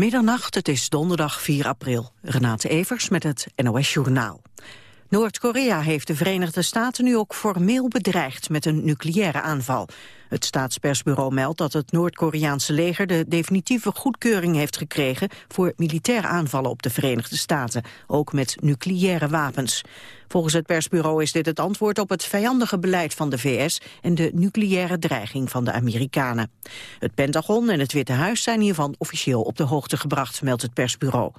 Middernacht, het is donderdag 4 april. Renate Evers met het NOS Journaal. Noord-Korea heeft de Verenigde Staten nu ook formeel bedreigd met een nucleaire aanval. Het staatspersbureau meldt dat het Noord-Koreaanse leger de definitieve goedkeuring heeft gekregen voor militaire aanvallen op de Verenigde Staten, ook met nucleaire wapens. Volgens het persbureau is dit het antwoord op het vijandige beleid van de VS en de nucleaire dreiging van de Amerikanen. Het Pentagon en het Witte Huis zijn hiervan officieel op de hoogte gebracht, meldt het persbureau.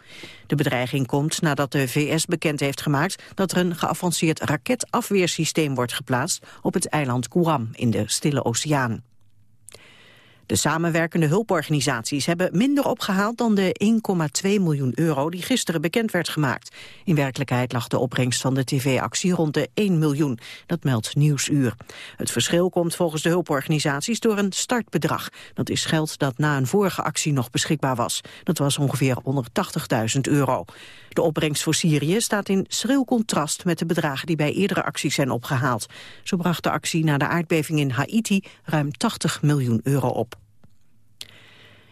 De bedreiging komt nadat de VS bekend heeft gemaakt dat er een geavanceerd raketafweersysteem wordt geplaatst op het eiland Guam in de Stille Oceaan. gedaan. De samenwerkende hulporganisaties hebben minder opgehaald dan de 1,2 miljoen euro die gisteren bekend werd gemaakt. In werkelijkheid lag de opbrengst van de tv-actie rond de 1 miljoen. Dat meldt Nieuwsuur. Het verschil komt volgens de hulporganisaties door een startbedrag. Dat is geld dat na een vorige actie nog beschikbaar was. Dat was ongeveer 180.000 euro. De opbrengst voor Syrië staat in schril contrast met de bedragen die bij eerdere acties zijn opgehaald. Zo bracht de actie na de aardbeving in Haiti ruim 80 miljoen euro op.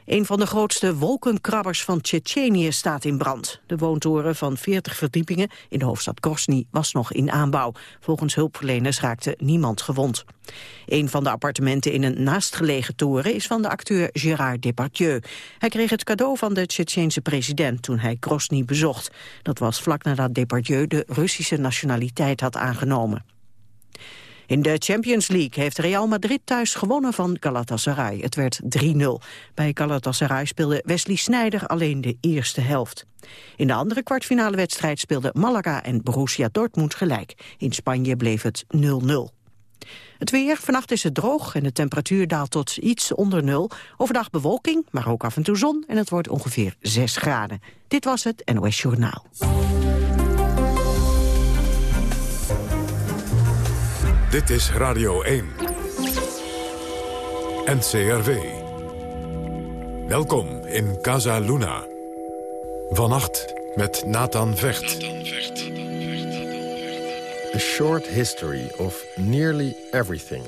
Een van de grootste wolkenkrabbers van Tsjetsjenië staat in brand. De woontoren van 40 verdiepingen in de hoofdstad Grozny was nog in aanbouw. Volgens hulpverleners raakte niemand gewond. Een van de appartementen in een naastgelegen toren is van de acteur Gérard Depardieu. Hij kreeg het cadeau van de Tsjetsjeense president toen hij Grozny bezocht. Dat was vlak nadat Depardieu de Russische nationaliteit had aangenomen. In de Champions League heeft Real Madrid thuis gewonnen van Galatasaray. Het werd 3-0. Bij Galatasaray speelde Wesley Sneijder alleen de eerste helft. In de andere kwartfinale wedstrijd speelden Malaga en Borussia Dortmund gelijk. In Spanje bleef het 0-0. Het weer, vannacht is het droog en de temperatuur daalt tot iets onder nul. Overdag bewolking, maar ook af en toe zon en het wordt ongeveer 6 graden. Dit was het NOS Journaal. Dit is Radio 1. NCRV. Welkom in Casa Luna. Vannacht met Nathan Vecht. A Short History of Nearly Everything.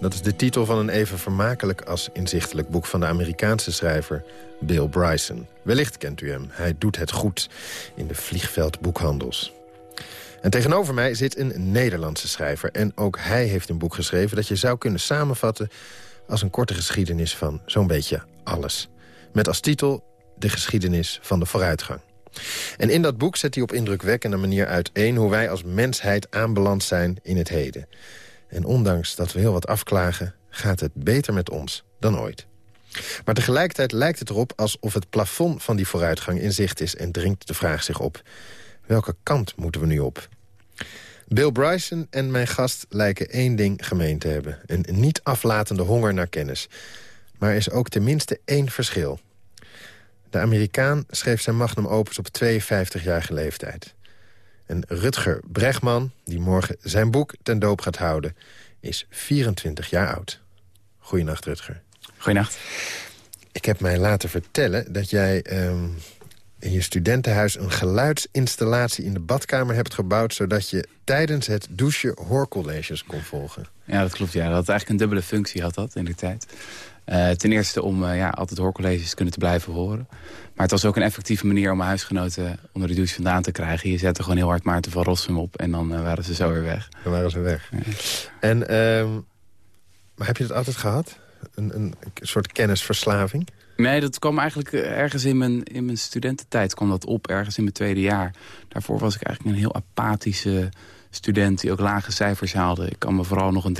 Dat is de titel van een even vermakelijk als inzichtelijk boek... van de Amerikaanse schrijver Bill Bryson. Wellicht kent u hem. Hij doet het goed in de vliegveldboekhandels. En tegenover mij zit een Nederlandse schrijver. En ook hij heeft een boek geschreven dat je zou kunnen samenvatten... als een korte geschiedenis van zo'n beetje alles. Met als titel De geschiedenis van de vooruitgang. En in dat boek zet hij op indrukwekkende manier uiteen... hoe wij als mensheid aanbeland zijn in het heden. En ondanks dat we heel wat afklagen... gaat het beter met ons dan ooit. Maar tegelijkertijd lijkt het erop alsof het plafond van die vooruitgang in zicht is... en dringt de vraag zich op. Welke kant moeten we nu op? Bill Bryson en mijn gast lijken één ding gemeen te hebben. Een niet aflatende honger naar kennis. Maar er is ook tenminste één verschil. De Amerikaan schreef zijn magnum opus op 52-jarige leeftijd. En Rutger Bregman, die morgen zijn boek ten doop gaat houden... is 24 jaar oud. Goedenacht, Rutger. Goedenacht. Ik heb mij laten vertellen dat jij ehm, in je studentenhuis een geluidsinstallatie in de badkamer hebt gebouwd... zodat je tijdens het douchen hoorcolleges kon volgen. Ja, dat klopt. Ja. Dat had eigenlijk een dubbele functie had dat in die tijd. Uh, ten eerste om uh, ja, altijd hoorcolleges kunnen te blijven horen. Maar het was ook een effectieve manier om mijn huisgenoten onder de douche vandaan te krijgen. Je zette gewoon heel hard Maarten van Rossum op en dan uh, waren ze zo weer weg. Dan waren ze weg. Ja. En, ehm, maar heb je dat altijd gehad? Een, een soort kennisverslaving? Nee, dat kwam eigenlijk eh, ergens in mijn, in mijn studententijd kwam dat op. Ergens in mijn tweede jaar. Daarvoor was ik eigenlijk een heel apathische student die ook lage cijfers haalde. Ik kan me vooral nog een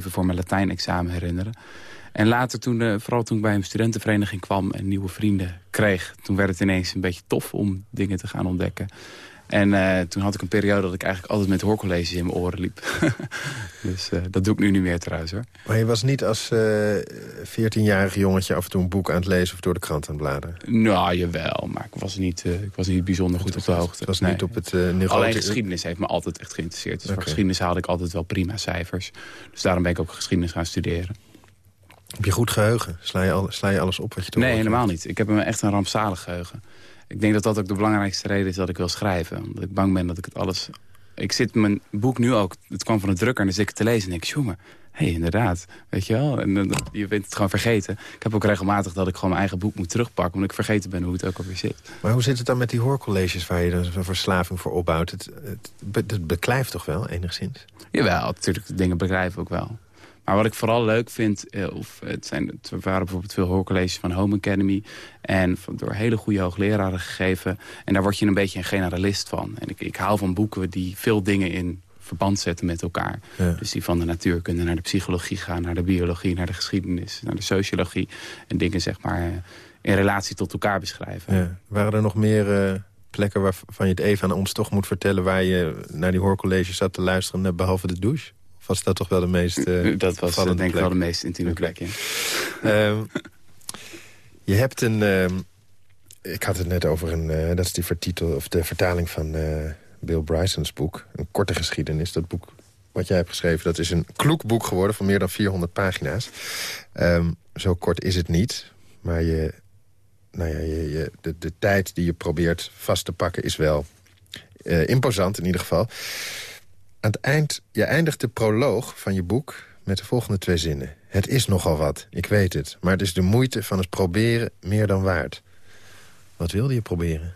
3,7 voor mijn Latijn-examen herinneren. En later, toen, uh, vooral toen ik bij een studentenvereniging kwam en nieuwe vrienden kreeg... toen werd het ineens een beetje tof om dingen te gaan ontdekken. En uh, toen had ik een periode dat ik eigenlijk altijd met hoorcolleges in mijn oren liep. dus uh, dat doe ik nu niet meer trouwens hoor. Maar je was niet als uh, eh, 14-jarig jongetje af en toe een boek aan het lezen of door de krant aan het bladeren? Nou, jawel. Maar ik was niet, ik was niet bijzonder goed op de hoogte. Het was nee. niet op het niveau... Alleen geschiedenis heeft me altijd echt geïnteresseerd. Dus okay. voor geschiedenis haalde ik altijd wel prima cijfers. Dus daarom ben ik ook geschiedenis gaan studeren. Heb je goed geheugen? Sla je, al, sla je alles op wat je toen Nee, helemaal niet. Ik heb een, echt een rampzalig geheugen ik denk dat dat ook de belangrijkste reden is dat ik wil schrijven. Omdat ik bang ben dat ik het alles... Ik zit mijn boek nu ook, het kwam van de drukker en dan zit ik te lezen en denk ik... jongen, hey, inderdaad. Weet je wel? En je bent het gewoon vergeten. Ik heb ook regelmatig dat ik gewoon mijn eigen boek moet terugpakken... omdat ik vergeten ben hoe het ook alweer zit. Maar hoe zit het dan met die hoorcolleges... waar je dan een verslaving voor opbouwt? Het, het, het beklijft toch wel, enigszins? Jawel, natuurlijk. Dingen beklijven ook wel. Maar wat ik vooral leuk vind, eh, of het, zijn, het waren bijvoorbeeld veel hoorcolleges van Home Academy. En van, door hele goede hoogleraren gegeven. En daar word je een beetje een generalist van. En ik, ik hou van boeken die veel dingen in verband zetten met elkaar. Dus die van de natuurkunde naar de psychologie gaan, naar de biologie, naar de geschiedenis, naar de sociologie. En dingen zeg maar eh, in relatie tot elkaar beschrijven. Ja. Waren er nog meer uh, plekken waarvan je het even aan ons toch moet vertellen... waar je naar die hoorcolleges zat te luisteren, behalve de douche? Was dat toch wel de meest uh, Dat was denk ik wel de meest intieme plek, ja. Ehm, je hebt een... Ehm, ik had het net over een... dat is die vertitel, of de vertaling van Bill Bryson's boek. Een korte geschiedenis. Dat boek wat jij hebt geschreven, dat is een kloekboek geworden... van meer dan 400 pagina's. Ehm, zo kort is het niet. Maar je, nou ja, je, je, de, de tijd die je probeert vast te pakken is wel imposant in ieder geval. Aan het eind, je eindigt de proloog van je boek met de volgende twee zinnen. Het is nogal wat, ik weet het. Maar het is de moeite van het proberen meer dan waard. Wat wilde je proberen?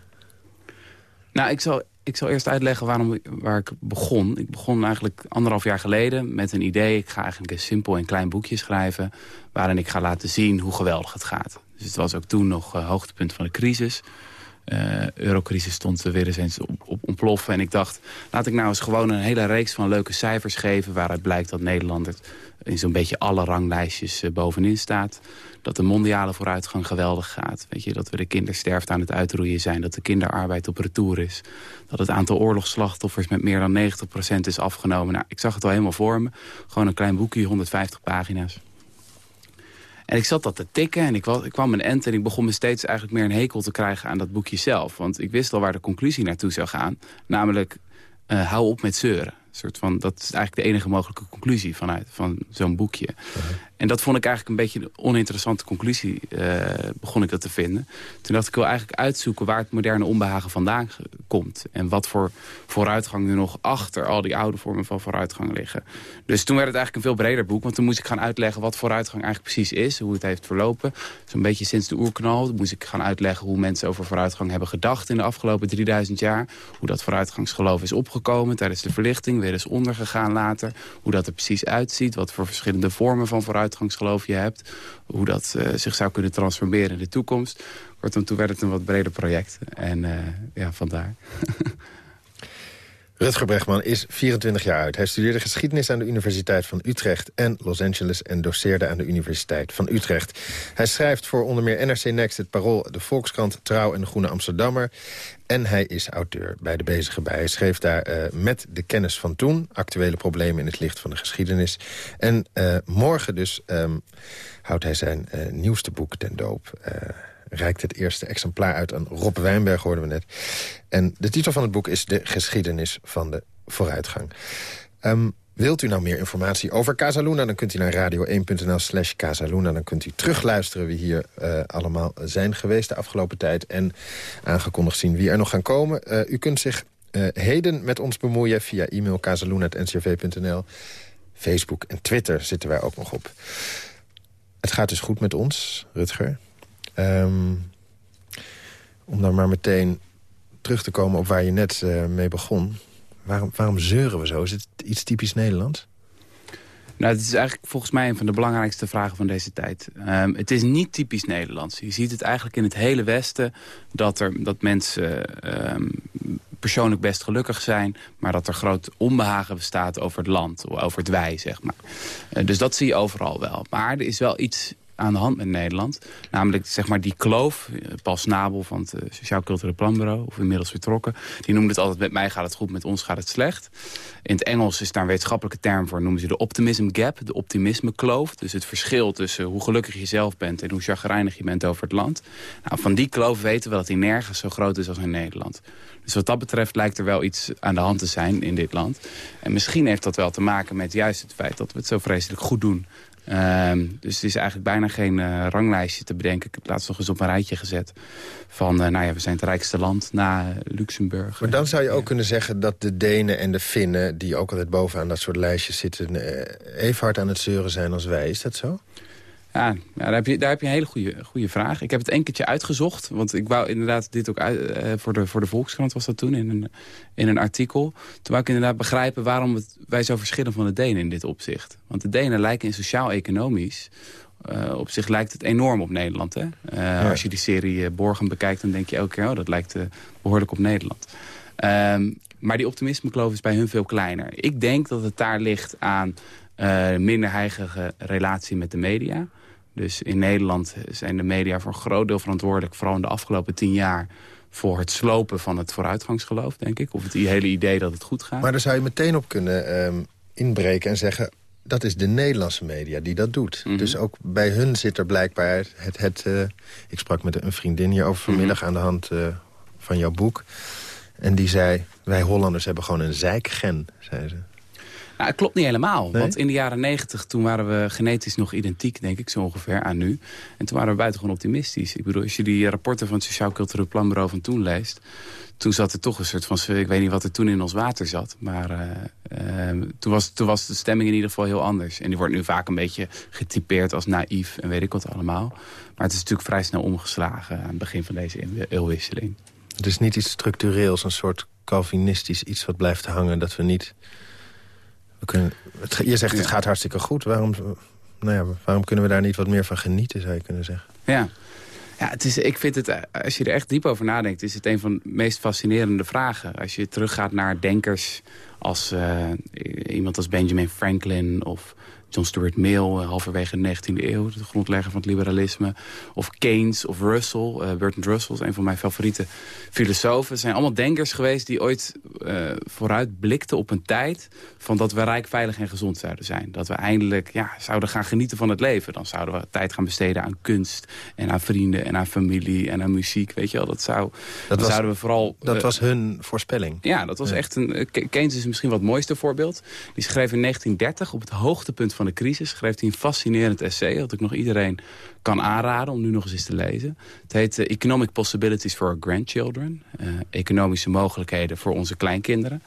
Nou, ik zal ik zal eerst uitleggen waarom, waar ik begon. Ik begon eigenlijk anderhalf jaar geleden met een idee. Ik ga eigenlijk een simpel en klein boekje schrijven... waarin ik ga laten zien hoe geweldig het gaat. Dus het was ook toen nog uh, hoogtepunt van de crisis. Uh, eurocrisis stond weer eens op, op ontploffen. En ik dacht, laat ik nou eens gewoon een hele reeks van leuke cijfers geven... waaruit blijkt dat Nederland in zo'n beetje alle ranglijstjes uh, bovenin staat dat de mondiale vooruitgang geweldig gaat. Weet je, dat we de kindersterfte aan het uitroeien zijn. Dat de kinderarbeid op retour is. Dat het aantal oorlogsslachtoffers met meer dan 90% is afgenomen. Nou, ik zag het al helemaal voor me. Gewoon een klein boekje, 150 pagina's. En ik zat dat te tikken en ik, was, ik kwam een end en ik begon me steeds eigenlijk meer een hekel te krijgen aan dat boekje zelf. Want ik wist al waar de conclusie naartoe zou gaan. Namelijk, uh, hou op met zeuren soort van, dat is eigenlijk de enige mogelijke conclusie vanuit van zo'n boekje. En dat vond ik eigenlijk een beetje een oninteressante conclusie, uh, begon ik dat te vinden. Toen dacht ik, wil eigenlijk uitzoeken waar het moderne onbehagen vandaan komt. En wat voor vooruitgang er nog achter al die oude vormen van vooruitgang liggen. Dus toen werd het eigenlijk een veel breder boek. Want toen moest ik gaan uitleggen wat vooruitgang eigenlijk precies is. Hoe het heeft verlopen. Zo'n beetje sinds de oerknal. Moest ik gaan uitleggen hoe mensen over vooruitgang hebben gedacht in de afgelopen 3000 jaar. Hoe dat vooruitgangsgeloof is opgekomen tijdens de verlichting. Weer eens ondergegaan later. Hoe dat er precies uitziet. Wat voor verschillende vormen van vooruitgangsgeloof je hebt. Hoe dat uh, zich zou kunnen transformeren in de toekomst. Kortom, toen werd het een wat breder project. En uh, ja, vandaar. Rutger Bregman is 24 jaar oud. Hij studeerde geschiedenis aan de Universiteit van Utrecht en Los Angeles... en doseerde aan de Universiteit van Utrecht. Hij schrijft voor onder meer NRC Next, het Parool, de Volkskrant, Trouw en de Groene Amsterdammer. En hij is auteur bij De Bezige Bij. Hij schreef daar uh, met de kennis van toen... actuele problemen in het licht van de geschiedenis. En uh, morgen dus um, houdt hij zijn uh, nieuwste boek ten doop reikt het eerste exemplaar uit aan Rob Wijnberg, hoorden we net. En de titel van het boek is De geschiedenis van de vooruitgang. Um, wilt u nou meer informatie over Casaluna... dan kunt u naar radio1.nl slash Casaluna. Dan kunt u terugluisteren wie hier uh, allemaal zijn geweest de afgelopen tijd... en aangekondigd zien wie er nog gaan komen. Uh, u kunt zich uh, heden met ons bemoeien via e-mail casaluna.ncrv.nl. Facebook en Twitter zitten wij ook nog op. Het gaat dus goed met ons, Rutger. Um, om dan maar meteen terug te komen op waar je net uh, mee begon. Waarom, waarom zeuren we zo? Is het iets typisch Nederlands? Nou, het is eigenlijk volgens mij een van de belangrijkste vragen van deze tijd. Um, het is niet typisch Nederlands. Je ziet het eigenlijk in het hele Westen... dat, er, dat mensen um, persoonlijk best gelukkig zijn... maar dat er groot onbehagen bestaat over het land, over het wij, zeg maar. Uh, dus dat zie je overal wel. Maar er is wel iets aan de hand met Nederland. Namelijk zeg maar die kloof, eh, Paul Snabel van het uh, Sociaal Cultureel Planbureau, of inmiddels vertrokken, die noemde het altijd met mij gaat het goed, met ons gaat het slecht. In het Engels is daar een wetenschappelijke term voor, noemen ze de optimism gap, de optimisme kloof. Dus het verschil tussen hoe gelukkig je zelf bent en hoe chagrijnig je bent over het land. Nou, van die kloof weten we dat die nergens zo groot is als in Nederland. Dus wat dat betreft lijkt er wel iets aan de hand te zijn in dit land. En misschien heeft dat wel te maken met juist het feit dat we het zo vreselijk goed doen Ehm, dus het is eigenlijk bijna geen uh, ranglijstje te bedenken. Ik heb laatst nog eens op een rijtje gezet. Van, uh, nou ja, we zijn het rijkste land na Luxemburg. Maar dan zou je ook kunnen zeggen dat de Denen en de Finnen... die ook altijd bovenaan dat soort lijstjes zitten... even hard aan het zeuren zijn als wij. Is dat zo? Ja, daar, heb je, daar heb je een hele goede, goede vraag. Ik heb het een keertje uitgezocht. Want ik wou inderdaad dit ook uit, uh, voor, de, voor de Volkskrant was dat toen in een, in een artikel. Toen wou ik inderdaad begrijpen waarom het, wij zo verschillen van de Denen in dit opzicht. Want de Denen lijken in sociaal-economisch... Uh, op zich lijkt het enorm op Nederland. Hè? Uh, Als je die serie Borgen bekijkt, dan denk je elke keer... oh, dat lijkt behoorlijk op Nederland. Um, maar die optimisme-kloof is bij hun veel kleiner. Ik denk dat het daar ligt aan minder heigige relatie met de media... Dus in Nederland zijn de media voor een groot deel verantwoordelijk... vooral in de afgelopen tien jaar voor het slopen van het vooruitgangsgeloof, denk ik. Of het hele idee dat het goed gaat. Maar daar zou je meteen op kunnen um, inbreken en zeggen... dat is de Nederlandse media die dat doet. Mhm. Dus ook bij hun zit er blijkbaar het... het uh, ik sprak met een vriendin hier over vanmiddag mhm. aan de hand uh, van jouw boek. En die zei, wij Hollanders hebben gewoon een zeikgen, zei ze. Nou, het klopt niet helemaal. Want in de jaren negentig, toen waren we genetisch nog identiek, denk ik, zo ongeveer, aan nu. En toen waren we buitengewoon optimistisch. Ik bedoel, als je die rapporten van het Sociaal Cultureel Planbureau van toen leest... toen zat er toch een soort van... Ik weet niet wat er toen in ons water zat. Maar uh, uh, toen, was, toen was de stemming in ieder geval heel anders. En die wordt nu vaak een beetje getypeerd als naïef en weet ik wat allemaal. Maar het is natuurlijk vrij snel omgeslagen aan het begin van deze eeuwwisseling. Het is niet iets structureels, een soort Calvinistisch iets wat blijft hangen... dat we niet kunnen, het, je zegt het gaat hartstikke goed. Waarom, nou ja, waarom kunnen we daar niet wat meer van genieten, zou je kunnen zeggen? Ja. Ja, het is, ik vind het, als je er echt diep over nadenkt... is het een van de meest fascinerende vragen. Als je teruggaat naar denkers als uh, iemand als Benjamin Franklin... of John Stuart Mill, uh, halverwege de 19e eeuw, de grondlegger van het liberalisme. Of Keynes of Russell, uh, Bertrand Russell is een van mijn favoriete filosofen. Het zijn allemaal denkers geweest die ooit uh, vooruit blikten op een tijd... van dat we rijk, veilig en gezond zouden zijn. Dat we eindelijk ja, zouden gaan genieten van het leven. Dan zouden we tijd gaan besteden aan kunst en aan vrienden en aan familie en aan muziek. Weet je wel, dat, zou, dat was, zouden we vooral... Dat was hun voorspelling. Ja, dat was echt een... Keynes is misschien wat het mooiste voorbeeld. Die schreef in 1930 op het hoogtepunt van van de crisis schreef hij een fascinerend essay... dat ik nog iedereen kan aanraden om nu nog eens, te lezen. Het heet uh, Economic Possibilities for Our Grandchildren. Uh, economische mogelijkheden voor onze kleinkinderen.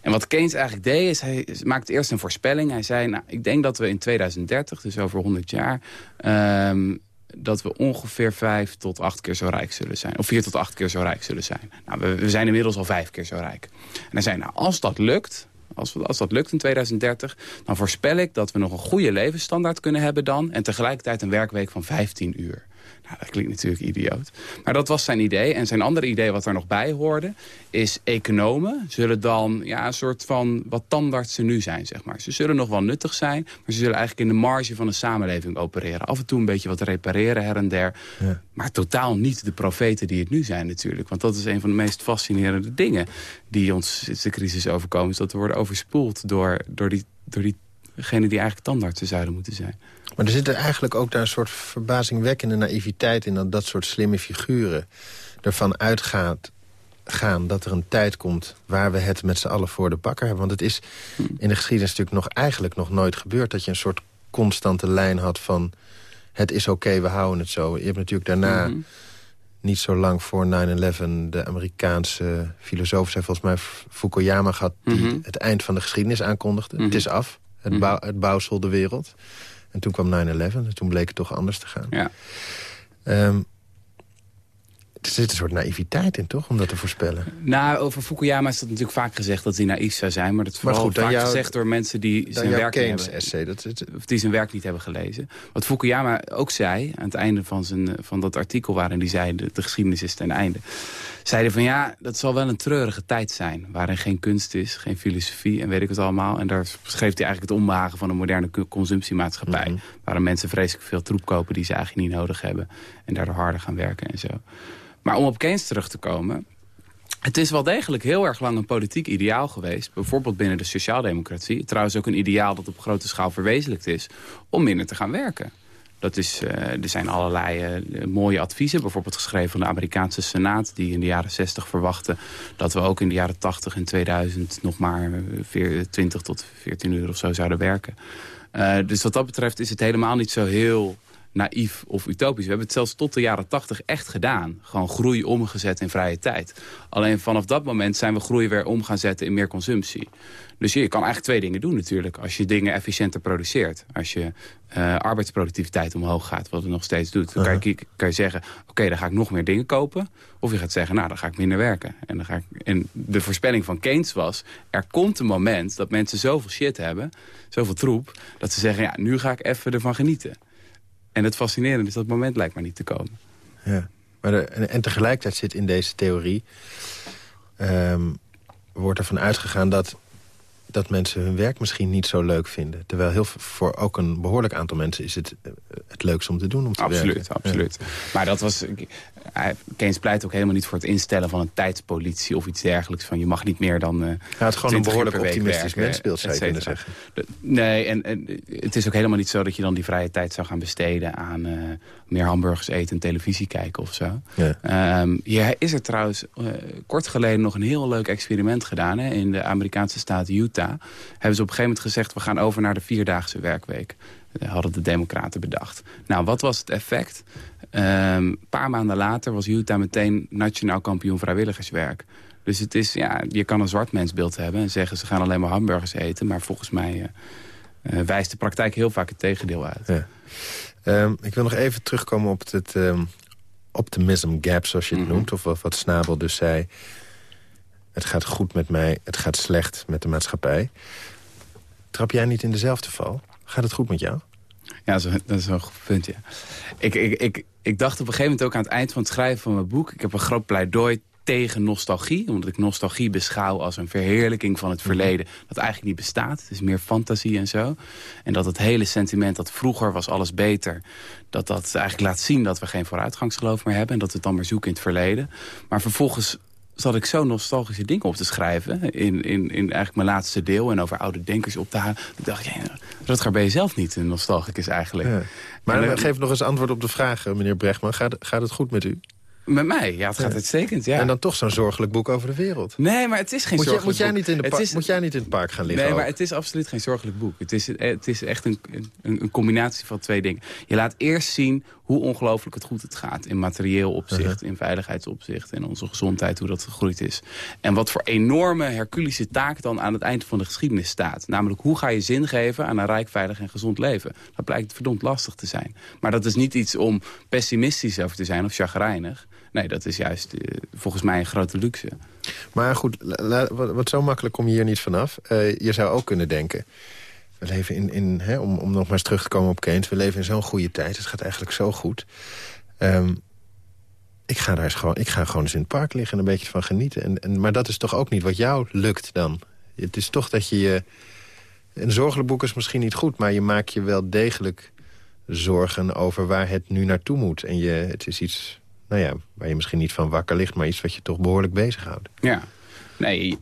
En wat Keynes eigenlijk deed, is hij maakte eerst een voorspelling. Hij zei, nou, ik denk dat we in 2030, dus over 100 jaar... Um, dat we ongeveer vijf tot acht keer zo rijk zullen zijn. Of vier tot acht keer zo rijk zullen zijn. Nou, we, we zijn inmiddels al vijf keer zo rijk. En hij zei, nou, als dat lukt, als, als dat lukt in 2030, dan voorspel ik dat we nog een goede levensstandaard kunnen hebben dan... en tegelijkertijd een werkweek van 15 uur. Nou, dat klinkt natuurlijk idioot. Maar dat was zijn idee. En zijn andere idee wat er nog bij hoorde... is economen zullen dan ja, een soort van wat tandartsen nu zijn. Zeg maar. Ze zullen nog wel nuttig zijn... maar ze zullen eigenlijk in de marge van de samenleving opereren. Af en toe een beetje wat repareren her en der. Ja. Maar totaal niet de profeten die het nu zijn natuurlijk. Want dat is een van de meest fascinerende dingen... die ons sinds de crisis overkomen. Is dat we worden overspoeld door, door, die, door diegenen die eigenlijk tandartsen zouden moeten zijn. Maar er zit er eigenlijk ook daar een soort verbazingwekkende naïviteit in... dat dat soort slimme figuren ervan uitgaat gaan dat er een tijd komt... waar we het met z'n allen voor de bakker hebben. Want het is in de geschiedenis natuurlijk nog, eigenlijk nog nooit gebeurd... dat je een soort constante lijn had van... het is oké, we houden het zo. Je hebt natuurlijk daarna... Mhm. Niet zo lang voor 9-11 de Amerikaanse filosoof... zei volgens mij Fukuyama gehad... die mhm. het eind van de geschiedenis aankondigde. Het mhm. is af, het, bouw, het bouwsel de wereld. En toen kwam 9-11 en toen bleek het toch anders te gaan. Ja. Um, er zit een soort naïviteit in, toch? Om dat te voorspellen. Nou, over Fukuyama is dat natuurlijk vaak gezegd dat hij naïef zou zijn. Maar dat is vooral goed, vaak gezegd door mensen die zijn werk niet hebben, essay, dat is... of die zijn werk niet hebben gelezen. Wat Fukuyama ook zei, aan het einde van, zijn, van dat artikel waarin hij zei... de, de geschiedenis is ten einde zeiden van ja, dat zal wel een treurige tijd zijn. Waarin geen kunst is, geen filosofie en weet ik het allemaal. En daar schreef hij eigenlijk het onbehagen van een moderne consumptiemaatschappij. Mm Waarin mensen vreselijk veel troep kopen die ze eigenlijk niet nodig hebben. En daardoor harder gaan werken en zo. Maar om op Keynes terug te komen... Het is wel degelijk heel erg lang een politiek ideaal geweest. Bijvoorbeeld binnen de sociaaldemocratie. Trouwens ook een ideaal dat op grote schaal verwezenlijkt is. Om minder te gaan werken. Dat is, er zijn allerlei mooie adviezen. Bijvoorbeeld geschreven van de Amerikaanse Senaat... die in de jaren 60 verwachtte dat we ook in de jaren 80 en 2000... nog maar 20 tot 14 uur of zo zouden werken. dus wat dat betreft is het helemaal niet zo heel naïef of utopisch. We hebben het zelfs tot de jaren tachtig echt gedaan. Gewoon groei omgezet in vrije tijd. Alleen vanaf dat moment zijn we groei weer om gaan zetten in meer consumptie. Dus je kan eigenlijk twee dingen doen natuurlijk. Als je dingen efficiënter produceert. Als je uh, arbeidsproductiviteit omhoog gaat, wat het nog steeds doet. Dan kan je, kan je zeggen, oké, dan ga ik nog meer dingen kopen. Of je gaat zeggen, nou, dan ga ik minder werken. En, dan ga ik, en de voorspelling van Keynes was... er komt een moment dat mensen zoveel shit hebben, zoveel troep... dat ze zeggen, ja, nu ga ik even ervan genieten. En het fascinerende is dat moment lijkt maar niet te komen. Ja, maar en, tegelijkertijd zit in deze theorie... Um, wordt ervan uitgegaan dat dat mensen hun werk misschien niet zo leuk vinden. Terwijl heel voor ook een behoorlijk aantal mensen is het eh, het leukste om te doen. Om te absoluut, werken. absoluut. Maar dat was... Keynes pleit ook helemaal niet voor het instellen van een tijdspolitie of iets dergelijks. Van je mag niet meer dan. Uh, ja, het is gewoon een behoorlijk optimistisch mensbeeld, zou je kunnen zeggen. nee, en, en, het is ook helemaal niet zo dat je dan die vrije tijd zou gaan besteden aan uh, meer hamburgers eten en televisie kijken of zo. Ja. Um, hier is er trouwens uh, kort geleden nog een heel leuk experiment gedaan hè, in de Amerikaanse staat Utah. Hebben ze op een gegeven moment gezegd: we gaan over naar de vierdaagse werkweek hadden de democraten bedacht. Nou, wat was het effect? Ehm, een paar maanden later was Utah meteen nationaal kampioen vrijwilligerswerk. Dus het is, ja, je kan een zwart mensbeeld hebben en zeggen ze gaan alleen maar hamburgers eten. Maar volgens mij uh, wijst de praktijk heel vaak het tegendeel uit. Ja. Ehm, ik wil nog even terugkomen op het um, optimism gap, zoals je het mhm. noemt. Of wat, wat Snabel dus zei. Het gaat goed met mij, het gaat slecht met de maatschappij. Trap jij niet in dezelfde val? Gaat het goed met jou? Ja, dat is wel een goed punt, ja. Ik, ik, ik, ik dacht op een gegeven moment ook aan het eind van het schrijven van mijn boek... ik heb een groot pleidooi tegen nostalgie. Omdat ik nostalgie beschouw als een verheerlijking van het mhm. verleden... dat eigenlijk niet bestaat. Het is meer fantasie en zo. En dat het hele sentiment dat vroeger was alles beter... dat dat eigenlijk laat zien dat we geen vooruitgangsgeloof meer hebben... en dat we het dan maar zoeken in het verleden. Maar vervolgens zat ik zo nostalgische dingen op te schrijven. In, in, in eigenlijk mijn laatste deel. En over oude denkers op te halen. Ik dacht, ja, Rutger ben je zelf niet een nostalgicus eigenlijk. Ja. Maar en, geef nog eens antwoord op de vraag, eh, meneer Brechtman. Gaat, gaat het goed met u? Met mij? Ja, het gaat uitstekend, ja. En dan toch zo'n zorgelijk boek over de wereld. Nee, maar het is geen moet zorgelijk moet jij Niet in de Moet jij niet in het park gaan liggen Nee, maar het is absoluut geen zorgelijk boek. Het is, het is echt een, een, een combinatie van twee dingen. Je laat eerst zien hoe ongelooflijk het goed het gaat. In materieel opzicht, uh-huh. in veiligheidsopzicht, in onze gezondheid, hoe dat gegroeid is. En wat voor enorme Herculische taak dan aan het eind van de geschiedenis staat. Namelijk, hoe ga je zin geven aan een rijk, veilig en gezond leven? Dat blijkt verdomd lastig te zijn. Maar dat is niet iets om pessimistisch over te zijn of chagrijnig. Nee, dat is juist uh, volgens mij een grote luxe. Maar goed, wat zo makkelijk kom je hier niet vanaf. Uh, je zou ook kunnen denken... We leven in, in hè, om, om nog maar eens terug te komen op Keynes... we leven in zo'n goede tijd, het gaat eigenlijk zo goed. Um, ik ga daar eens gewoon, ik ga gewoon eens in het park liggen en een beetje van genieten. En, en, maar dat is toch ook niet wat jou lukt dan? Het is toch dat je je... Een boek is misschien niet goed, maar je maakt je wel degelijk zorgen over waar het nu naartoe moet. En je, het is iets nou ja, waar je misschien niet van wakker ligt... maar iets wat je toch behoorlijk bezighoudt. Ja, Nee,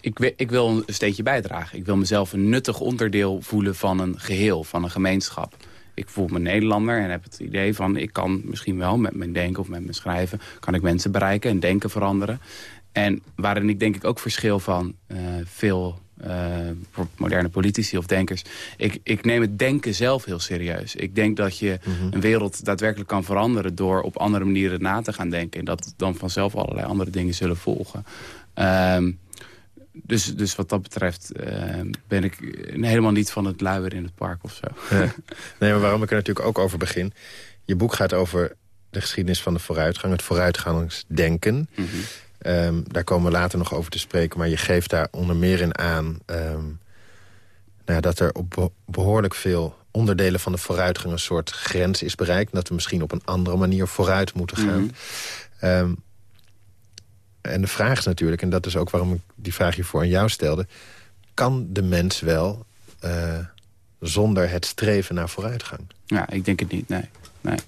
ik, ik wil een steentje bijdragen. Ik wil mezelf een nuttig onderdeel voelen van een geheel, van een gemeenschap. Ik voel me Nederlander en heb het idee van... ik kan misschien wel met mijn denken of met mijn schrijven... kan ik mensen bereiken en denken veranderen. En waarin ik denk ik ook verschil van uh, veel uh, moderne politici of denkers. Ik, ik neem het denken zelf heel serieus. Ik denk dat je mhm. een wereld daadwerkelijk kan veranderen... door op andere manieren na te gaan denken. En dat dan vanzelf allerlei andere dingen zullen volgen. Um, dus, dus wat dat betreft uh, ben ik helemaal niet van het luieren in het park of zo. Nee, maar waarom ik er natuurlijk ook over begin. Je boek gaat over de geschiedenis van de vooruitgang. Het vooruitgangsdenken. Mm um, daar komen we later nog over te spreken. Maar je geeft daar onder meer in aan... Um, nou, dat er op behoorlijk veel onderdelen van de vooruitgang... een soort grens is bereikt. Dat we misschien op een andere manier vooruit moeten gaan. Mm en de vraag is natuurlijk, en dat is ook waarom ik die vraag hiervoor aan jou stelde... kan de mens wel uh, zonder het streven naar vooruitgang? Ja, ik denk het niet, nee. nee.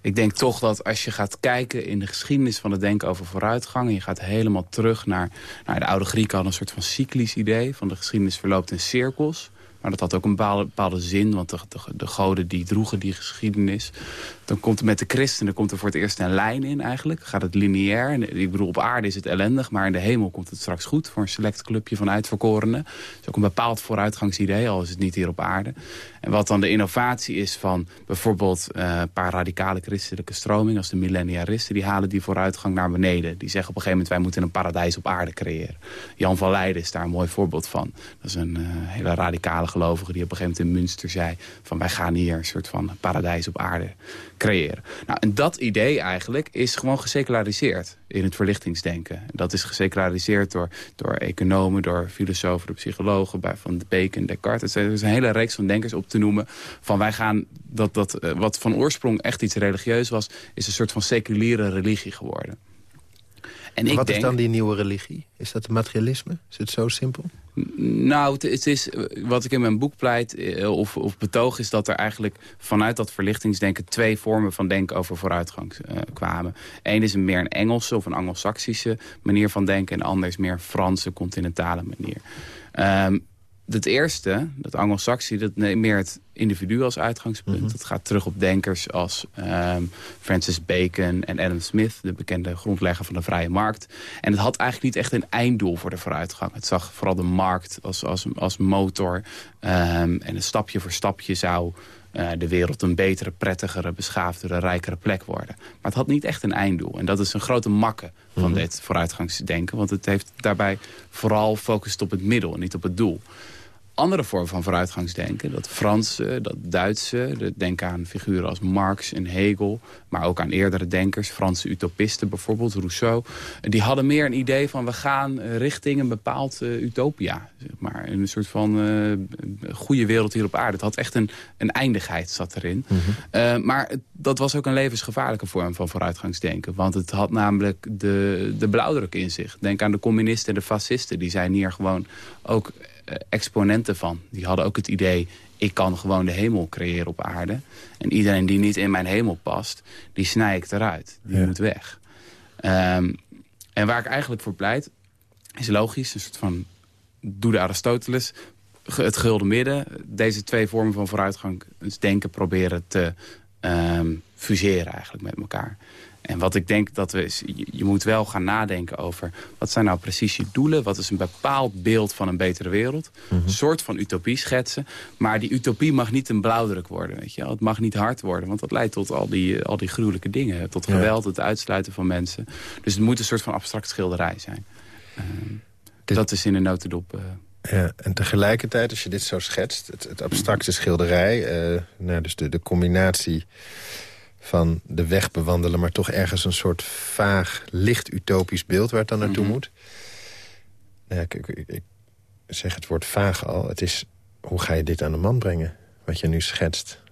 Ik denk toch dat als je gaat kijken in de geschiedenis van het denken over vooruitgang... en je gaat helemaal terug naar... de oude Grieken hadden een soort van cyclisch idee... van de geschiedenis verloopt in cirkels Maar dat had ook een bepaalde, zin, want de, de, goden die droegen die geschiedenis. Dan komt er met de christenen komt er voor het eerst een lijn in eigenlijk. Gaat het lineair. Ik bedoel, op aarde is het ellendig, maar in de hemel komt het straks goed... voor een select clubje van uitverkorenen. Dat is ook een bepaald vooruitgangsidee, al is het niet hier op aarde. En wat dan de innovatie is van bijvoorbeeld uh, een paar radicale christelijke stromingen... als de millenniaristen, die halen die vooruitgang naar beneden. Die zeggen op een gegeven moment, wij moeten een paradijs op aarde creëren. Jan van Leiden is daar een mooi voorbeeld van. Dat is een uh, hele radicale gelovige die op een gegeven moment in Münster zei... van wij gaan hier een soort van paradijs op aarde creëren. Nou, en dat idee eigenlijk is gewoon geseculariseerd in het verlichtingsdenken. Dat is geseculariseerd door, door economen, door filosofen, door psychologen... Bij van de Bacon, Descartes. Er is een hele reeks van denkers op te noemen... van wij gaan dat, dat uh, wat van oorsprong echt iets religieus was... is een soort van seculiere religie geworden. En ik wat denk, is dan die nieuwe religie? Is dat het materialisme? Is het zo simpel? Nou, het, is wat ik in mijn boek pleit eh, of, of betoog... is dat er eigenlijk vanuit dat verlichtingsdenken... twee vormen van denken over vooruitgang uh, kwamen. Eén is een meer een Engelse of een Anglo-Saxische manier van denken... en de ander is meer een Franse, continentale manier. Um, het eerste, dat anglo-saxie, dat neemt meer het individu als uitgangspunt. Mhm. Dat gaat terug op denkers als um, Francis Bacon en Adam Smith... de bekende grondlegger van de vrije markt. En het had eigenlijk niet echt een einddoel voor de vooruitgang. Het zag vooral de markt als, als, als motor. Um, en een stapje voor stapje zou uh, de wereld een betere, prettigere, beschaafdere, rijkere plek worden. Maar het had niet echt een einddoel. En dat is een grote makke van mm dit vooruitgangsdenken. Want het heeft daarbij vooral gefocust op het middel en niet op het doel andere vorm van vooruitgangsdenken. Dat Franse, dat Duitse. Denk aan figuren als Marx en Hegel. Maar ook aan eerdere denkers. Franse utopisten bijvoorbeeld, Rousseau. Die hadden meer een idee van we gaan richting een bepaald uh, utopia. Zeg maar. Een soort van uh, goede wereld hier op aarde. Het had echt een, een eindigheid zat erin. Mm -hmm. uh, maar dat was ook een levensgevaarlijke vorm van vooruitgangsdenken. Want het had namelijk de, de blauwdruk in zich. Denk aan de communisten en de fascisten. Die zijn hier gewoon ook eh, exponenten van. Die hadden ook het idee, ik kan gewoon de hemel creëren op aarde. En iedereen die niet in mijn hemel past, die snij ik eruit. Die moet weg. Um, en waar ik eigenlijk voor pleit, is logisch. Een soort van, doe de Aristoteles, het gulden midden. Deze twee vormen van vooruitgang, dus denken, proberen te um, fuseren eigenlijk met elkaar. En wat ik denk dat we... Je moet wel gaan nadenken over... wat zijn nou precies je doelen? Wat is een bepaald beeld van een betere wereld? Een mhm. soort van utopie schetsen. Maar die utopie mag niet een blauwdruk worden. Weet je? Het mag niet hard worden. Want dat leidt tot al die, al die gruwelijke dingen. Tot geweld, het uitsluiten van mensen. Dus het moet een soort van abstract schilderij zijn. Uh, Dat is in een notendop... Uh, ja, en tegelijkertijd, als je dit zo schetst... het, het abstracte schilderij, uh, nou, dus de, de combinatie van de weg bewandelen... maar toch ergens een soort vaag, licht utopisch beeld waar het dan naartoe mhm. moet. Nou ik, ik, zeg het woord vaag al. Het is, hoe ga je dit aan de man brengen, wat je nu schetst?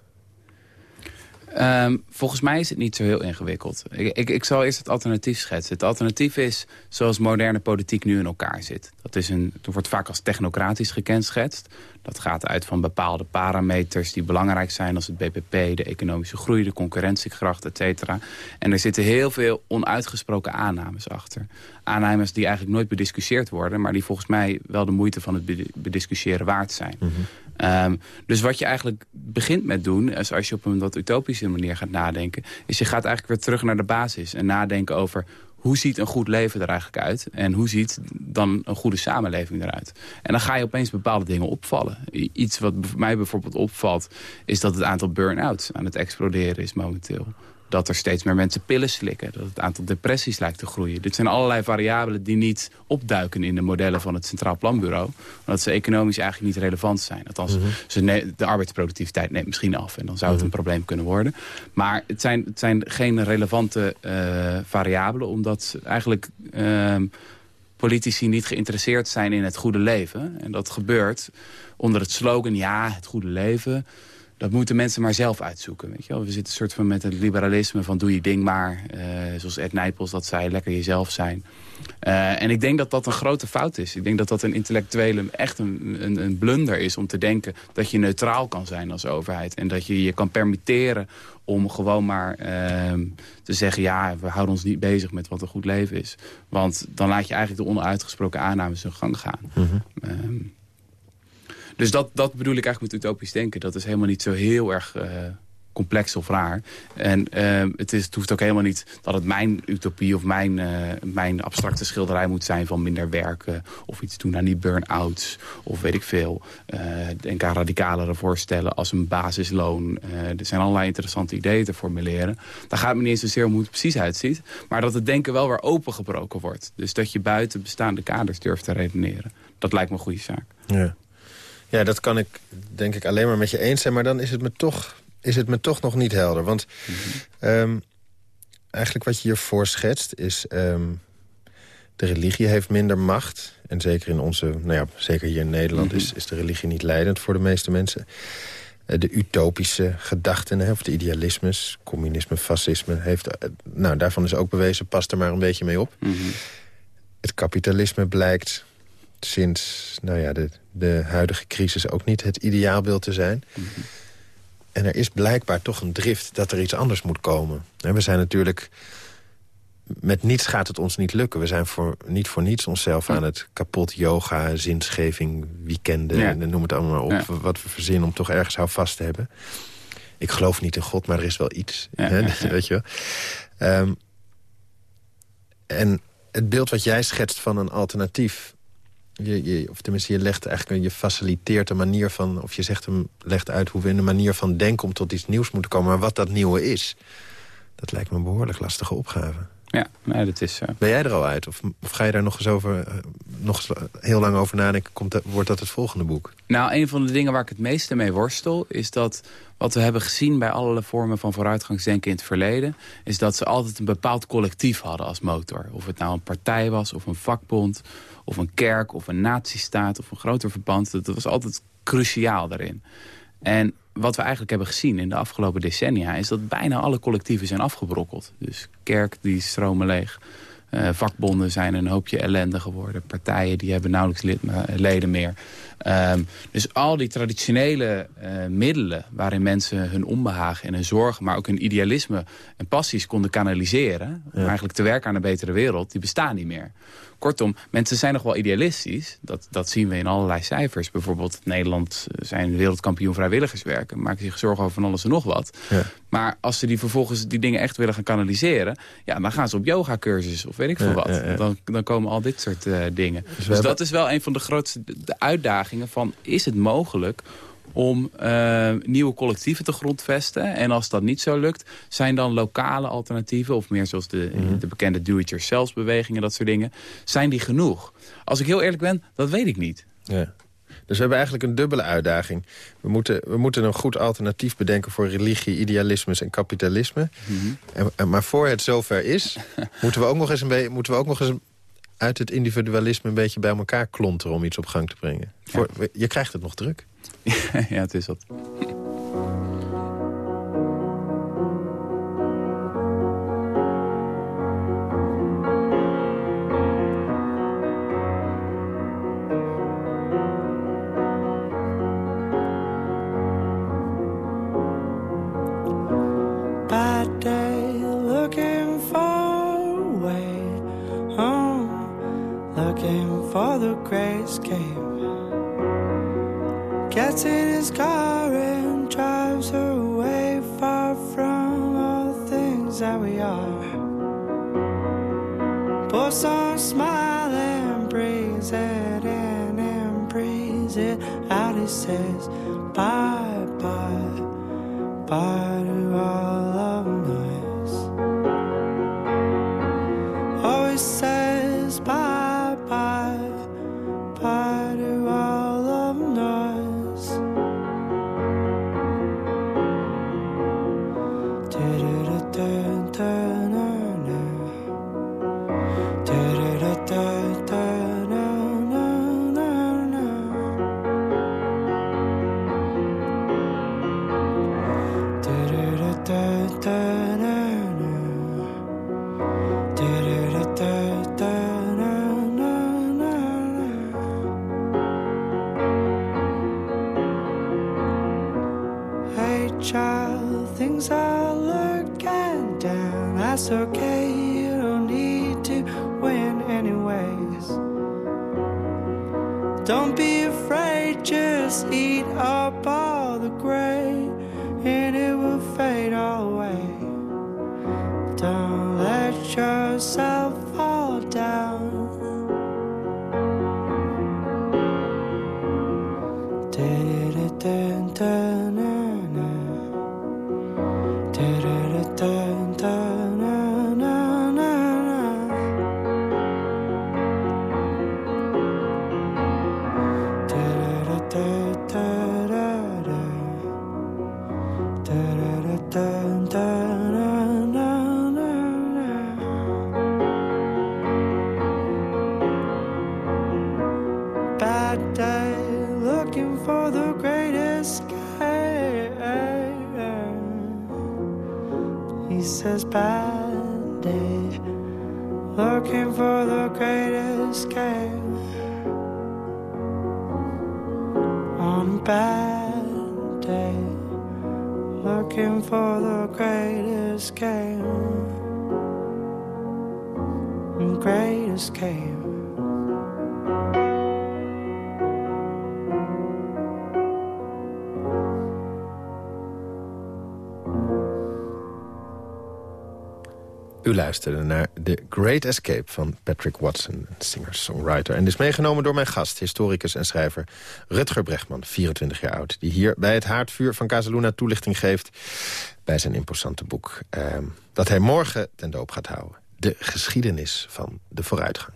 Um, volgens mij is het niet zo heel ingewikkeld. Ik, ik, ik, zal eerst het alternatief schetsen. Het alternatief is zoals moderne politiek nu in elkaar zit. Dat, is een, wordt vaak als technocratisch gekenschetst. Dat gaat uit van bepaalde parameters die belangrijk zijn... als het BBP, de economische groei, de concurrentiekracht, et cetera. En er zitten heel veel onuitgesproken aannames achter. Aannames die eigenlijk nooit bediscussieerd worden... maar die volgens mij wel de moeite van het bediscussiëren waard zijn. Mm Um, dus wat je eigenlijk begint met doen, als, als je op een wat utopische manier gaat nadenken... is je gaat eigenlijk weer terug naar de basis en nadenken over hoe ziet een goed leven er eigenlijk uit? En hoe ziet dan een goede samenleving eruit? En dan ga je opeens bepaalde dingen opvallen. Iets wat mij bijvoorbeeld opvalt... is dat het aantal burn-outs aan het exploderen is momenteel dat er steeds meer mensen pillen slikken. Dat het aantal depressies lijkt te groeien. Dit zijn allerlei variabelen die niet opduiken in de modellen van het Centraal Planbureau. Omdat ze economisch eigenlijk niet relevant zijn. Althans, mm de arbeidsproductiviteit neemt misschien af. En dan zou het een mhm. probleem kunnen worden. Maar het zijn, het zijn geen relevante uh, variabelen. Omdat eigenlijk... Uh, politici niet geïnteresseerd zijn in het goede leven. En dat gebeurt onder het slogan, ja, het goede leven dat moeten mensen maar zelf uitzoeken. Weet je wel? We zitten soort van met het liberalisme van doe je ding maar. Uh, zoals Ed Nijpels dat zei, lekker jezelf zijn. Uh, en ik denk dat dat een grote fout is. Ik denk dat dat een intellectuele echt een, een, een, blunder is om te denken dat je neutraal kan zijn als overheid. En dat je je kan permitteren om gewoon maar uh, te zeggen... ja, we houden ons niet bezig met wat een goed leven is. Want dan laat je eigenlijk de onuitgesproken aannames hun gang gaan. Mm Dus dat, dat bedoel ik eigenlijk met utopisch denken. Dat is helemaal niet zo heel erg complex of raar. En ehm, het, is, het hoeft ook helemaal niet dat het mijn utopie of mijn, uh, mijn abstracte schilderij moet zijn van minder werken. Of iets doen aan die burn-outs. Of weet ik veel. Uh, denk aan radicalere voorstellen als een basisloon. Er zijn allerlei interessante ideeën te formuleren. Daar gaat het me niet eens zozeer om hoe het precies uitziet. Maar dat het denken wel weer opengebroken wordt. Dus dat je buiten bestaande kaders durft te redeneren. Dat lijkt me een goede zaak. Ja. Ja, dat kan ik denk ik alleen maar met je eens zijn. Maar dan is het me toch is het me toch nog niet helder. Want um, eigenlijk wat je hiervoor schetst is... Um, de religie heeft minder macht. En zeker in onze, nou ja, zeker hier in Nederland... is, is de religie niet leidend voor de meeste mensen. Uh, de utopische gedachten, of de idealismes, communisme, fascisme... Heeft, uh, nou, daarvan is ook bewezen, past er maar een beetje mee op. Mm -hmm. Het kapitalisme blijkt sinds nou ja, de, de huidige crisis ook niet het ideaalbeeld te zijn... Mm -hmm. En er is blijkbaar toch een drift dat er iets anders moet komen. En we zijn natuurlijk... Met niets gaat het ons niet lukken. We zijn voor, niet voor niets onszelf aan het kapot yoga, zinsgeving, weekenden... Ja. en noem het allemaal op, Ja. wat we verzinnen om toch ergens houvast te hebben. Ik geloof niet in God, maar er is wel iets. Ja, hè. Weet je wel? Ehm, en het beeld wat jij schetst van een alternatief... Je, je, of tenminste, je legt eigenlijk, je faciliteert een manier van... of je zegt hem, legt uit hoe we in een manier van denken... om tot iets nieuws moeten komen. Maar wat dat nieuwe is, dat lijkt me een behoorlijk lastige opgave. Ja, nee, dat is zo. Ben jij er al uit? Of, of ga je daar nog eens over, eh, nog eens heel lang over nadenken? Komt dat, wordt dat het volgende boek? Nou, een van de dingen waar ik het meeste mee worstel... is dat wat we hebben gezien bij allerlei vormen van vooruitgangsdenken in het verleden... is dat ze altijd een bepaald collectief hadden als motor. Of het nou een partij was, of een vakbond, of een kerk... of een nazistaat, of een groter verband. Dat was altijd cruciaal daarin. En wat we eigenlijk hebben gezien in de afgelopen decennia... is dat bijna alle collectieven zijn afgebrokkeld. Dus kerk, die stromen leeg. Uh, vakbonden zijn een hoopje ellende geworden. Partijen die hebben nauwelijks uh, leden meer. Um, dus al die traditionele uh, middelen waarin mensen hun onbehagen en hun zorgen... maar ook hun idealisme en passies konden kanaliseren... om eigenlijk te werken aan een betere wereld, die bestaan niet meer. Kortom, mensen zijn nog wel idealistisch. Dat, dat zien we in allerlei cijfers. Bijvoorbeeld Nederland zijn wereldkampioen vrijwilligerswerken. Maken zich zorgen over van alles en nog wat. Ja. Maar als ze die vervolgens die dingen echt willen gaan kanaliseren... ja, dan gaan ze op yoga-cursus of weet ik veel Ja, wat. Dan, dan komen al dit soort uh, dingen. Dus, hebben- dat is wel een van de grootste de uitdagingen van... is het mogelijk om uh, nieuwe collectieven te grondvesten? En als dat niet zo lukt, zijn dan lokale alternatieven... of meer zoals de, Mhm. de bekende do-it-yourself-bewegingen, dat soort dingen... zijn die genoeg? Als ik heel eerlijk ben, dat weet ik niet. Ja. Dus we hebben eigenlijk een dubbele uitdaging. We moeten, we moeten een goed alternatief bedenken voor religie, idealisme en kapitalisme. en, en, maar voor het zover is, moeten we ook nog eens een beetje, moeten we ook nog eens uit het individualisme een beetje bij elkaar klonteren om iets op gang te brengen. Voor, Je krijgt het nog druk. ja, het is wat. And drives away far from all the things that we are. Puts on smile and breathes it in and breathes it out. He says, Bye, bye, bye Bad day, looking for the greatest escape. On a bad day, looking for the greatest escape. Great escape. U luisterde naar The Great Escape van Patrick Watson, singer-songwriter. En is meegenomen door mijn gast, historicus en schrijver Rutger Brechtman, 24 jaar oud. Die hier bij het haardvuur van Casaluna toelichting geeft bij zijn imposante boek. ehm, dat hij morgen ten doop gaat houden. De geschiedenis van de vooruitgang.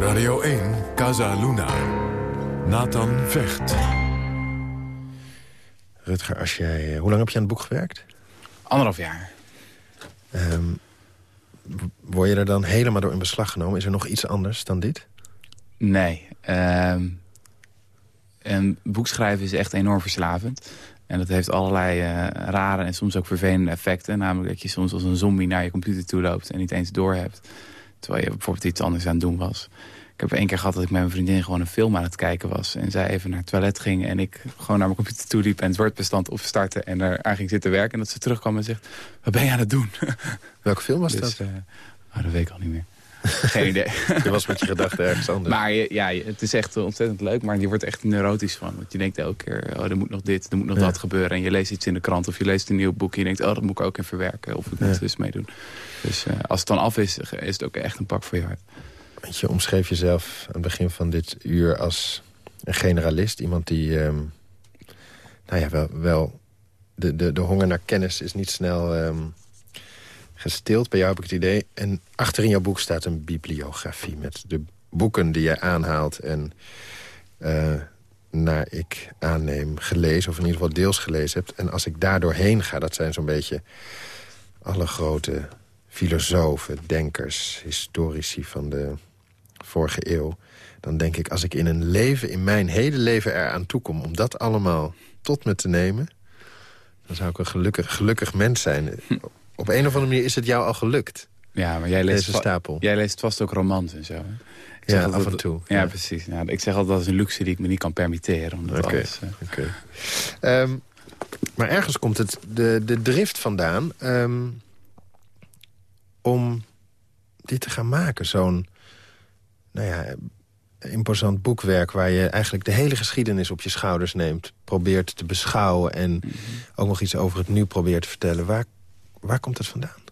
Radio 1, Casa Luna. Nathan Vecht. Rutger, als jij, hoe lang heb je aan het boek gewerkt? Anderhalf jaar. Ehm, word je er dan helemaal door in beslag genomen? Is er nog iets anders dan dit? Nee. ehm en boekschrijven is echt enorm verslavend. En dat heeft allerlei eh, rare en soms ook vervelende effecten. Namelijk dat je soms als een zombie naar je computer toe loopt... en niet eens doorhebt. Terwijl je bijvoorbeeld iets anders aan het doen was. Ik heb één keer gehad dat ik met mijn vriendin gewoon een film aan het kijken was. En zij even naar het toilet ging en ik gewoon naar mijn computer toe liep... en het Word-bestand opstartte en er aan ging zitten werken. En dat ze terugkwam en zegt, wat ben je aan het doen? Welke film was dus, dat? eh, oh, dat weet ik al niet meer. Geen idee. Je was met je gedachten ergens anders. Maar je- ja, het is echt ontzettend leuk, maar je wordt echt neurotisch van. Want je denkt elke keer, oh, er moet nog dit, er moet nog Ja. dat gebeuren. En je leest iets in de krant of je leest een nieuw boek. En je denkt, oh, dat moet ik ook in verwerken. Of ik moet Ja. er dus meedoen. Dus eh, als het dan af is, is het ook echt een pak voor je hart. Je omschreef jezelf aan het begin van dit uur als een generalist. Iemand die, ehm, nou ja, wel, wel de, de, de honger naar kennis is niet snel ehm, gestild. Bij jou heb ik het idee. En achter in jouw boek staat een bibliografie met de boeken die jij aanhaalt. En eh, naar ik aanneem gelezen, of in ieder geval deels gelezen hebt. En als ik daar doorheen ga, dat zijn zo'n beetje alle grote filosofen, denkers, historici van de vorige eeuw... dan denk ik, als ik in een leven, in mijn hele leven eraan toekom... om dat allemaal tot me te nemen... dan zou ik een gelukkig, gelukkig mens zijn. Op een of andere manier is het jou al gelukt, Ja, maar jij leest, deze stapel. jij leest vast ook romans en zo. Hè? Ik Ja, af en toe, Ja, ja. precies. Ja, ik zeg altijd, dat is een luxe die ik me niet kan permitteren. Oké. eh, Oké. Ehm, maar ergens komt het, de, de drift vandaan... ehm, om dit te gaan maken. Zo'n nou ja, imposant boekwerk... waar je eigenlijk de hele geschiedenis op je schouders neemt... probeert te beschouwen en ook nog iets over het nu probeert te vertellen. Waar, waar komt het vandaan?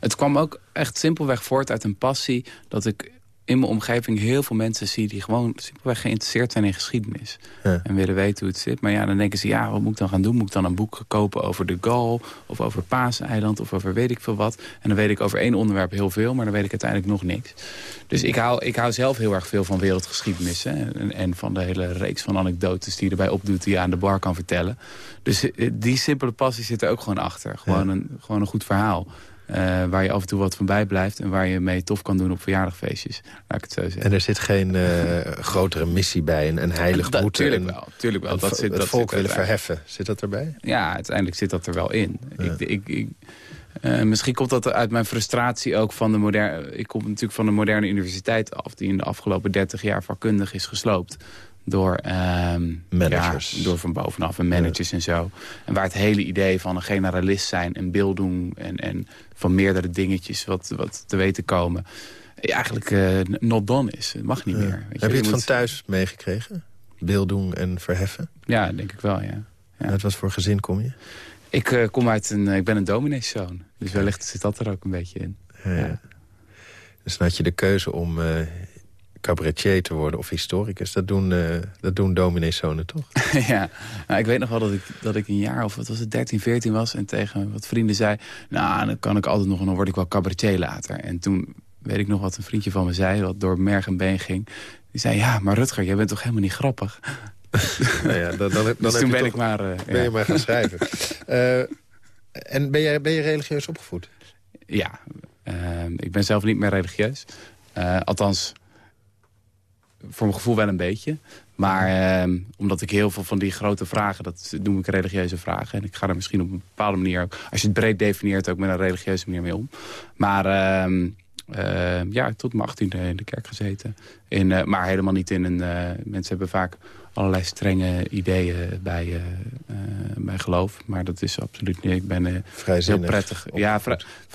Het kwam ook echt simpelweg voort uit een passie... dat ik in mijn omgeving heel veel mensen zie... die gewoon simpelweg geïnteresseerd zijn in geschiedenis. Ja. En willen weten hoe het zit. Maar ja, dan denken ze, ja, wat moet ik dan gaan doen? Moet ik dan een boek kopen over de Gal... of over Paaseiland, of over weet ik veel wat? En dan weet ik over één onderwerp heel veel... maar dan weet ik uiteindelijk nog niks. Dus ik hou, ik hou zelf heel erg veel van wereldgeschiedenis... Hè? En, en van de hele reeks van anekdotes die je erbij opdoet... die je aan de bar kan vertellen. Dus eh, die simpele passie zit er ook gewoon achter. Gewoon, een, gewoon een goed verhaal. Eh, waar je af en toe wat van bij blijft... en waar je mee tof kan doen op verjaardagfeestjes. Laat ik het zo zeggen. En er zit geen eh, grotere missie bij, een, een heilig Dat- boete. tuurlijk wel, tuurlijk wel. Dat zit, het dat volk zit willen erbij. verheffen. Zit dat erbij? Ja, uiteindelijk zit dat er wel in. Ik, ik, ik, eh, misschien komt dat uit mijn frustratie ook van de moderne... Ik kom natuurlijk van de moderne universiteit af... die in de afgelopen 30 jaar vakkundig is gesloopt. Door, ehm, Managers. Ja, door van bovenaf en managers en zo. En waar het hele idee van een generalist zijn en beeld doen... en, en van meerdere dingetjes wat, wat te weten komen... eigenlijk eh, not done is. Het mag niet meer. Weet Heb je het moet- van thuis meegekregen? beeldoen en verheffen? Ja, denk ik wel, ja. Uit wat voor gezin kom je? Ik, uh, kom uit een, ik ben een domineeszoon. Dus wellicht zit dat er ook een beetje in. Ja. Dus dan had je de keuze om uh, cabaretier te worden of historicus. Dat doen, uh, dat doen domineeszonen toch? ja, nou, ik weet nog wel dat ik, dat ik een jaar of wat was het, 13, 14 was... en tegen wat vrienden zei... nou, dan kan ik altijd nog, dan word ik wel cabaretier later. En toen weet ik nog wat een vriendje van me zei... wat door merg en been ging. Die zei, ja, maar Rutger, jij bent toch helemaal niet grappig? nou ja, dan, dan, dan dus toen ben ik maar... Uh, ben ja. je maar gaan schrijven. uh, en ben je, ben je religieus opgevoed? Ja, ik ben zelf niet meer religieus. Althans, voor mijn gevoel wel een beetje. Maar uh, omdat ik heel veel van die grote vragen, dat noem ik religieuze vragen. En ik ga er misschien op een bepaalde manier, ook, als je het breed definieert, ook met een religieuze manier mee om. Maar uh, uh, ja, tot mijn achttiende in de kerk gezeten. In, uh, maar helemaal niet in een... Uh, mensen hebben vaak allerlei strenge ideeën bij, uh, bij geloof. Maar dat is absoluut niet. Ik ben uh, heel prettig. Ja,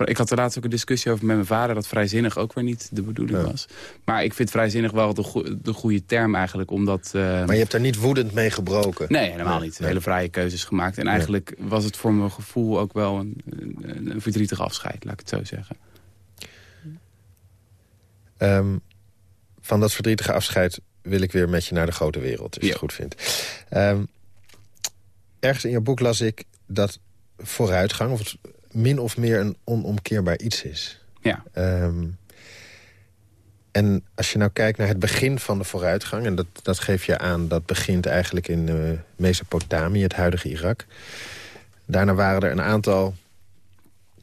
ik had er laatst ook een discussie over met mijn vader... dat vrijzinnig ook weer niet de bedoeling was. Maar ik vind vrijzinnig wel de, go de goede term eigenlijk. Omdat, uh, maar je hebt daar niet woedend mee gebroken? Nee, helemaal niet. Nee. Hele vrije keuzes gemaakt. En eigenlijk nee. was het voor mijn gevoel ook wel een, een, een verdrietig afscheid. Laat ik het zo zeggen. Um, van dat verdrietige afscheid wil ik weer met je naar de grote wereld, als je ja. het goed vindt. Um, ergens in je boek las ik dat vooruitgang... of het min of meer een onomkeerbaar iets is. Ja. Um, en als je nou kijkt naar het begin van de vooruitgang... en dat, dat geef je aan, dat begint eigenlijk in uh, Mesopotamië, het huidige Irak. Daarna waren er een aantal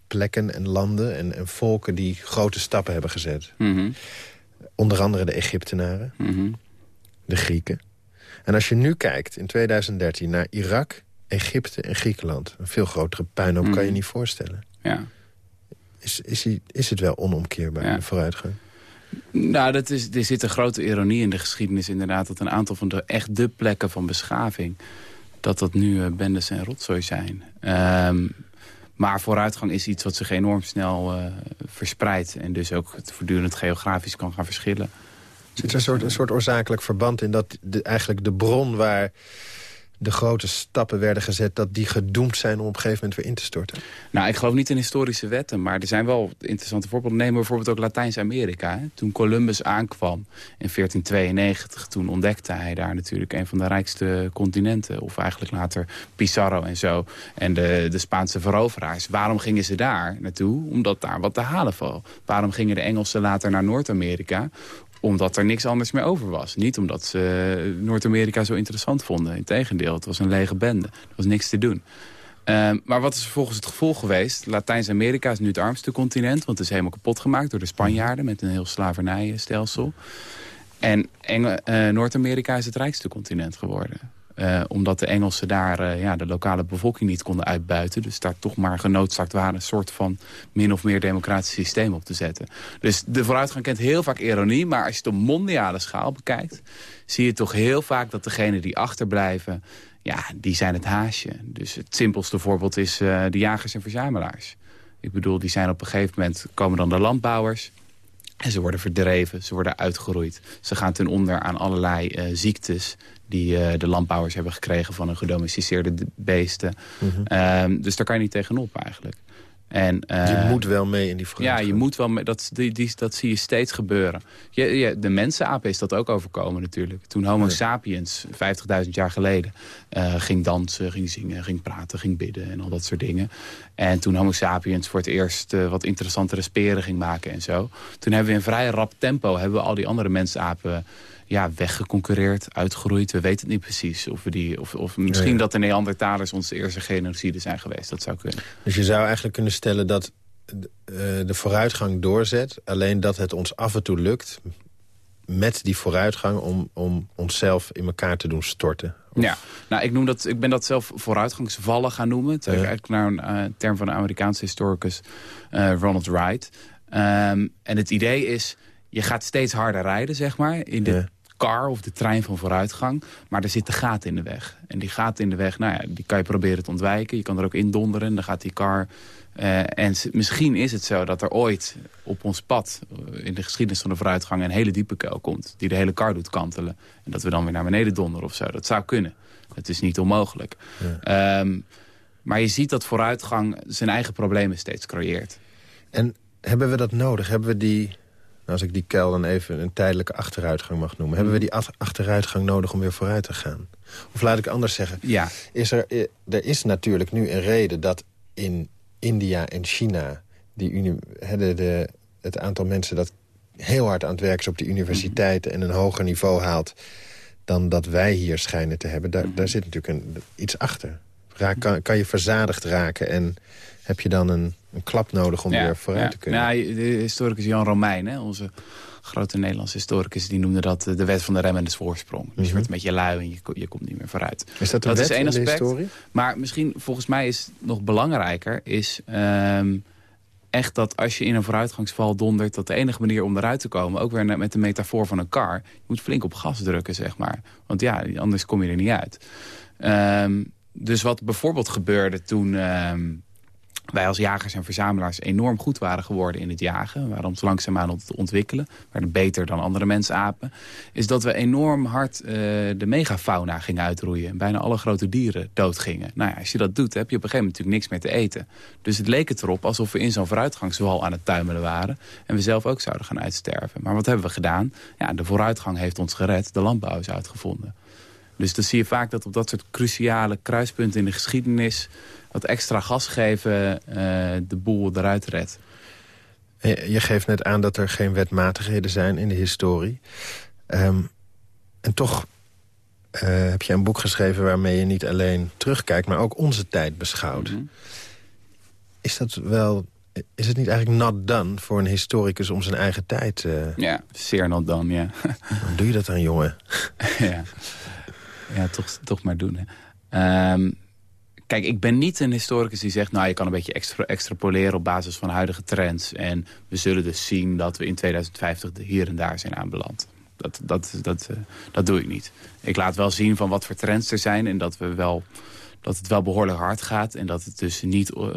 plekken en landen en, en volken... die grote stappen hebben gezet. Mm -hmm. Onder andere de Egyptenaren, mm -hmm. De Grieken. En als je nu kijkt, in 2013, naar Irak, Egypte en Griekenland... een veel grotere puinhoop mm kan je niet voorstellen. Ja. Is, is, is het wel onomkeerbaar, ja. de vooruitgang? Nou, dat is, er zit een grote ironie in de geschiedenis inderdaad... dat een aantal van de echt de plekken van beschaving... dat dat nu uh, bendes en rotzooi zijn. Um, maar vooruitgang is iets wat zich enorm snel uh, verspreidt... en dus ook voortdurend geografisch kan gaan verschillen. Zit er een soort, een soort oorzakelijk verband in dat eigenlijk de bron waar de grote stappen werden gezet... dat die gedoemd zijn om op een gegeven moment weer in te storten? Nou, ik geloof niet in historische wetten, maar er zijn wel interessante voorbeelden. Neem bijvoorbeeld ook Latijns-Amerika. Toen Columbus aankwam in 1492, toen ontdekte hij daar natuurlijk... een van de rijkste continenten, of eigenlijk later Pizarro en zo... en de, de Spaanse veroveraars. Waarom gingen ze daar naartoe? Omdat daar wat te halen viel. Waarom gingen de Engelsen later naar Noord-Amerika? Omdat er niks anders meer over was. Niet omdat ze Noord-Amerika zo interessant vonden. Integendeel, het was een lege bende. Er was niks te doen. Um, maar wat is vervolgens het gevolg geweest? Latijns-Amerika is nu het armste continent... want het is helemaal kapot gemaakt door de Spanjaarden... met een heel slavernijstelsel. En uh, Noord-Amerika is het rijkste continent geworden. Uh, omdat de Engelsen daar uh, ja, de lokale bevolking niet konden uitbuiten. Dus daar toch maar genoodzaakt waren een soort van min of meer democratisch systeem op te zetten. Dus de vooruitgang kent heel vaak ironie. Maar als je het op mondiale schaal bekijkt, zie je toch heel vaak dat degenen die achterblijven, ja, die zijn het haasje. Dus het simpelste voorbeeld is uh, de jagers en verzamelaars. Ik bedoel, die zijn op een gegeven moment, komen dan de landbouwers. En ze worden verdreven, ze worden uitgeroeid. Ze gaan ten onder aan allerlei ziektes die uh, de landbouwers hebben gekregen van hun gedomesticeerde beesten. Mm -hmm. um, dus daar kan je niet tegenop eigenlijk. En, uh, je moet wel mee in die vooruitgang. Ja, je moet wel mee, dat, die, die, dat zie je steeds gebeuren. Je, je, de mensenaap is dat ook overkomen natuurlijk. Toen homo ja. sapiens, 50.000 jaar geleden, uh, ging dansen, ging zingen, ging praten, ging bidden en al dat soort dingen. En toen homo sapiens voor het eerst uh, wat interessantere speren ging maken en zo. Toen hebben we in vrij rap tempo hebben we al die andere mensapen ja, weggeconcureerd, uitgeroeid. We weten het niet precies. Of, we die, of, of misschien ja, ja. dat de Neandertalers onze eerste genocide zijn geweest. Dat zou kunnen. Dus je zou eigenlijk kunnen stellen dat de, uh, de vooruitgang doorzet. Alleen dat het ons af en toe lukt met die vooruitgang om, om onszelf in elkaar te doen storten. Of... Ja, nou, ik, noem dat, ik ben dat zelf vooruitgangsvallen gaan noemen. Het ja. eigenlijk naar een uh, term van de Amerikaanse historicus uh, Ronald Wright. Um, en het idee is, je gaat steeds harder rijden, zeg maar, in de ja car of de trein van vooruitgang. Maar er zitten gaten in de weg. En die gaten in de weg, nou ja, die kan je proberen te ontwijken. Je kan er ook in donderen. Dan gaat die car... Uh, en misschien is het zo dat er ooit op ons pad... Uh, in de geschiedenis van de vooruitgang... een hele diepe kuil komt. Die de hele car doet kantelen. En dat we dan weer naar beneden donderen of zo. Dat zou kunnen. Het is niet onmogelijk. Ja. Um, maar je ziet dat vooruitgang zijn eigen problemen steeds creëert. En hebben we dat nodig? Hebben we die, als ik die kuil dan even een tijdelijke achteruitgang mag noemen... hebben we die achteruitgang nodig om weer vooruit te gaan? Of laat ik anders zeggen. Ja. Is er, er is natuurlijk nu een reden dat in India en China... Die de, de, het aantal mensen dat heel hard aan het werk is op de universiteiten... en een hoger niveau haalt dan dat wij hier schijnen te hebben. Daar, daar zit natuurlijk een, iets achter. Raak, kan, kan je verzadigd raken en heb je dan een, een klap nodig om weer vooruit te kunnen? Nou, de historicus Jan Romein, hè, onze grote Nederlandse historicus... die noemde dat de wet van de rem en de voorsprong. Dus je mhm. wordt een beetje lui en je, je komt niet meer vooruit. Is dat dat is één aspect. historie? Maar misschien, volgens mij is nog belangrijker... is um, echt dat als je in een vooruitgangsval dondert... dat de enige manier om eruit te komen... ook weer met de metafoor van een car... je moet flink op gas drukken, zeg maar. Want ja, anders kom je er niet uit. Um, dus wat bijvoorbeeld gebeurde toen uh, wij als jagers en verzamelaars enorm goed waren geworden in het jagen. Waren ons langzaamaan aan het ontwikkelen. We werden beter dan andere mensapen. Is dat we enorm hard uh, de megafauna gingen uitroeien. En bijna alle grote dieren doodgingen. Nou ja, als je dat doet, heb je op een gegeven moment natuurlijk niks meer te eten. Dus het leek het erop alsof we in zo'n vooruitgangswal aan het tuimelen waren. En we zelf ook zouden gaan uitsterven. Maar wat hebben we gedaan? Ja, de vooruitgang heeft ons gered. De landbouw is uitgevonden. Dus dan zie je vaak dat op dat soort cruciale kruispunten in de geschiedenis... wat extra gas geven uh, de boel eruit redt. Je geeft net aan dat er geen wetmatigheden zijn in de historie. Um, en toch uh, heb je een boek geschreven waarmee je niet alleen terugkijkt... maar ook onze tijd beschouwt. Mm -hmm. Is dat wel... Is het niet eigenlijk not done voor een historicus om zijn eigen tijd... Uh... Ja, zeer not done, ja. Hoe doe je dat dan, jongen? ja ja, toch, toch maar doen. Hè. Um, kijk, ik ben niet een historicus die zegt... nou, je kan een beetje extra, extrapoleren op basis van huidige trends. En we zullen dus zien dat we in 2050 hier en daar zijn aanbeland. Dat, dat, dat, uh, dat doe ik niet. Ik laat wel zien van wat voor trends er zijn... en dat, we wel, dat het wel behoorlijk hard gaat... en dat het dus niet uh,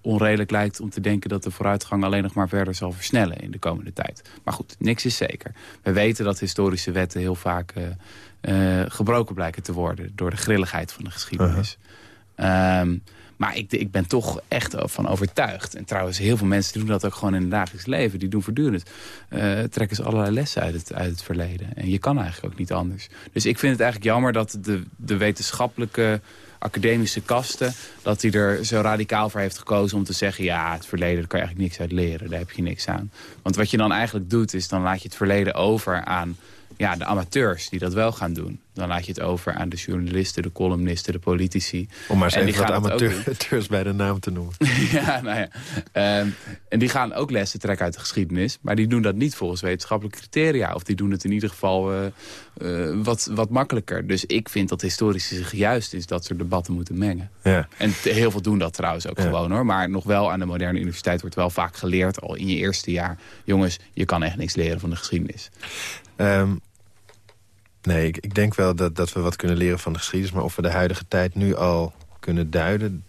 onredelijk lijkt om te denken... dat de vooruitgang alleen nog maar verder zal versnellen in de komende tijd. Maar goed, niks is zeker. We weten dat historische wetten heel vaak... Uh, gebroken blijken te worden door de grilligheid van de geschiedenis. Uh -huh. Um, maar ik, ik, ben toch echt van overtuigd. En trouwens, heel veel mensen doen dat ook gewoon in het dagelijks leven. Die doen voortdurend. Uh, trekken ze allerlei lessen uit het, uit het verleden. En je kan eigenlijk ook niet anders. Dus ik vind het eigenlijk jammer dat de, de wetenschappelijke academische kasten... dat hij er zo radicaal voor heeft gekozen om te zeggen... ja, het verleden, daar kan je eigenlijk niks uit leren. Daar heb je niks aan. Want wat je dan eigenlijk doet, is dan laat je het verleden over aan ja, de amateurs die dat wel gaan doen. Dan laat je het over aan de journalisten, de columnisten, de politici. Om maar eens even wat amateurs bij de naam te noemen. ja, nou ja. Um, en die gaan ook lessen trekken uit de geschiedenis. Maar die doen dat niet volgens wetenschappelijke criteria. Of die doen het in ieder geval uh, uh, wat, wat makkelijker. Dus ik vind dat historisch zich juist is dat ze debatten moeten mengen. Ja. En heel veel doen dat trouwens ook ja. gewoon hoor. Maar nog wel aan de moderne universiteit wordt wel vaak geleerd al in je eerste jaar. Jongens, je kan echt niks leren van de geschiedenis. Um, nee, ik, ik, denk wel dat, dat we wat kunnen leren van de geschiedenis... maar of we de huidige tijd nu al kunnen duiden...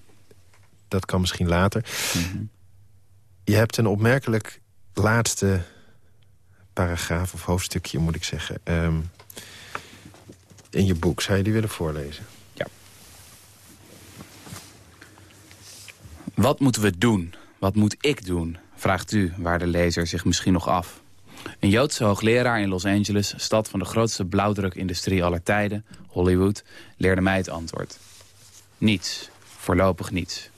dat kan misschien later. Mm -hmm. Je hebt een opmerkelijk laatste paragraaf of hoofdstukje, moet ik zeggen... Um, in je boek. Zou je die willen voorlezen? Ja. Wat moeten we doen? Wat moet ik doen? Vraagt u, waar de lezer zich misschien nog af. Een Joodse hoogleraar in Los Angeles, stad van de grootste blauwdrukindustrie aller tijden, Hollywood, leerde mij het antwoord. Niets. Voorlopig niets.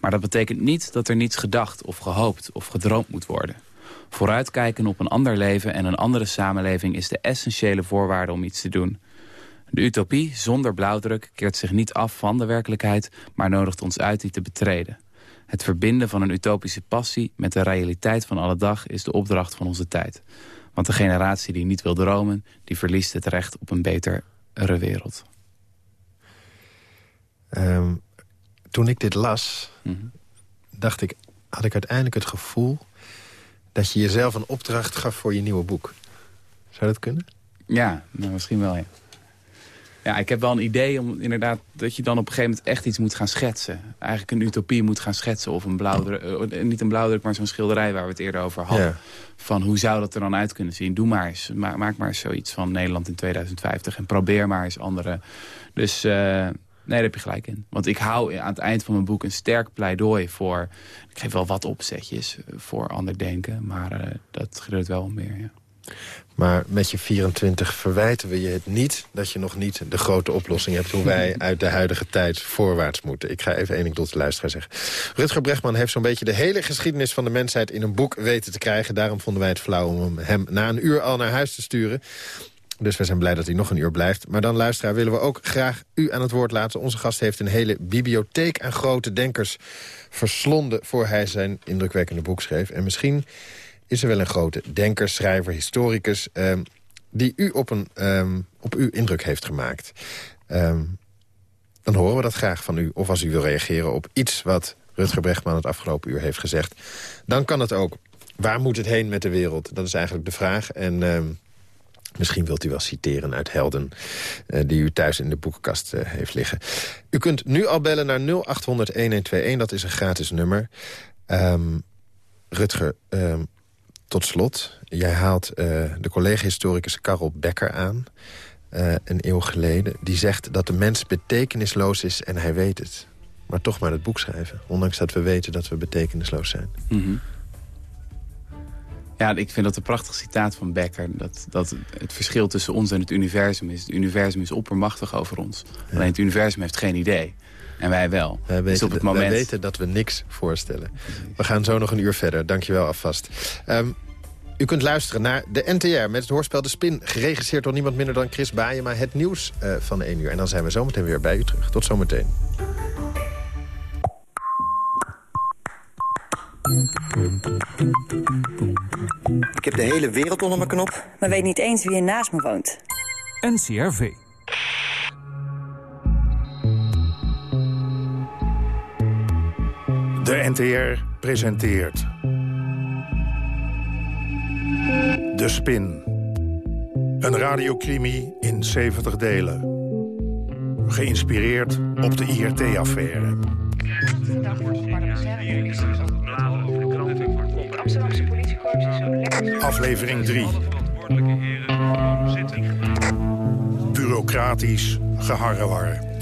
Maar dat betekent niet dat er niets gedacht of gehoopt of gedroomd moet worden. Vooruitkijken op een ander leven en een andere samenleving is de essentiële voorwaarde om iets te doen. De utopie zonder blauwdruk keert zich niet af van de werkelijkheid, maar nodigt ons uit die te betreden. Het verbinden van een utopische passie met de realiteit van alle dag is de opdracht van onze tijd. Want de generatie die niet wil dromen, die verliest het recht op een betere wereld. Um, toen ik dit las, mm -hmm. dacht ik, had ik uiteindelijk het gevoel... dat je jezelf een opdracht gaf voor je nieuwe boek. Zou dat kunnen? Ja, nou, misschien wel, ja. Ja, ik heb wel een idee om inderdaad dat je dan op een gegeven moment echt iets moet gaan schetsen. Eigenlijk een utopie moet gaan schetsen. Of een blauwdruk, uh, niet een blauwdruk, maar zo'n schilderij waar we het eerder over hadden. Van hoe zou dat er dan uit kunnen zien? Doe maar eens, maak maar eens zoiets van Nederland in 2050. En probeer maar eens andere. Dus uh, nee, daar heb je gelijk in. Want ik hou aan het eind van mijn boek een sterk pleidooi voor... Ik geef wel wat opzetjes voor ander denken, maar uh, dat gebeurt wel meer, ja. Maar met je 24 verwijten we je het niet... dat je nog niet de grote oplossing hebt... hoe wij uit de huidige tijd voorwaarts moeten. Ik ga even één ding tot de luisteraar zeggen. Rutger Brechtman heeft zo'n beetje de hele geschiedenis van de mensheid... in een boek weten te krijgen. Daarom vonden wij het flauw om hem na een uur al naar huis te sturen. Dus we zijn blij dat hij nog een uur blijft. Maar dan, luisteraar, willen we ook graag u aan het woord laten. Onze gast heeft een hele bibliotheek aan grote denkers verslonden... voor hij zijn indrukwekkende boek schreef. En misschien is er wel een grote denker, schrijver, historicus... Um, die u op, een, um, op uw indruk heeft gemaakt. Um, dan horen we dat graag van u. Of als u wil reageren op iets wat Rutger Brechtman het afgelopen uur heeft gezegd... dan kan het ook. Waar moet het heen met de wereld? Dat is eigenlijk de vraag. En Misschien wilt u wel citeren uit helden uh, die u thuis in de boekenkast uh, heeft liggen. U kunt nu al bellen naar 0800-1121, dat is een gratis nummer. Um, Rutger, tot slot, jij haalt uh, de collega-historicus Karel Becker aan... een eeuw geleden, die zegt dat de mens betekenisloos is en hij weet het. Maar toch maar het boek schrijven, ondanks dat we weten dat we betekenisloos zijn. -hmm. Ja, ik vind dat een prachtig citaat van Becker. Dat, dat het verschil tussen ons en het universum is... het universum is oppermachtig over ons. Alleen het universum heeft geen idee. En wij wel. Wij weten, dus op het moment... wij weten dat we niks voorstellen. We gaan zo nog een uur verder. Dankjewel alvast. Um, u kunt luisteren naar de NTR met het hoorspel De Spin... geregisseerd door niemand minder dan Chris Baaien... maar het nieuws uh, van 1 uur. En dan zijn we zometeen weer bij u terug. Tot zometeen. Ik heb de hele wereld onder mijn knop. Maar weet niet eens wie er naast me woont. NCRV. De NTR presenteert... De Spin. Een radiocrimi in 70 delen. Geïnspireerd op de IRT-affaire. Aflevering 3. Bureaucratisch geharrewar.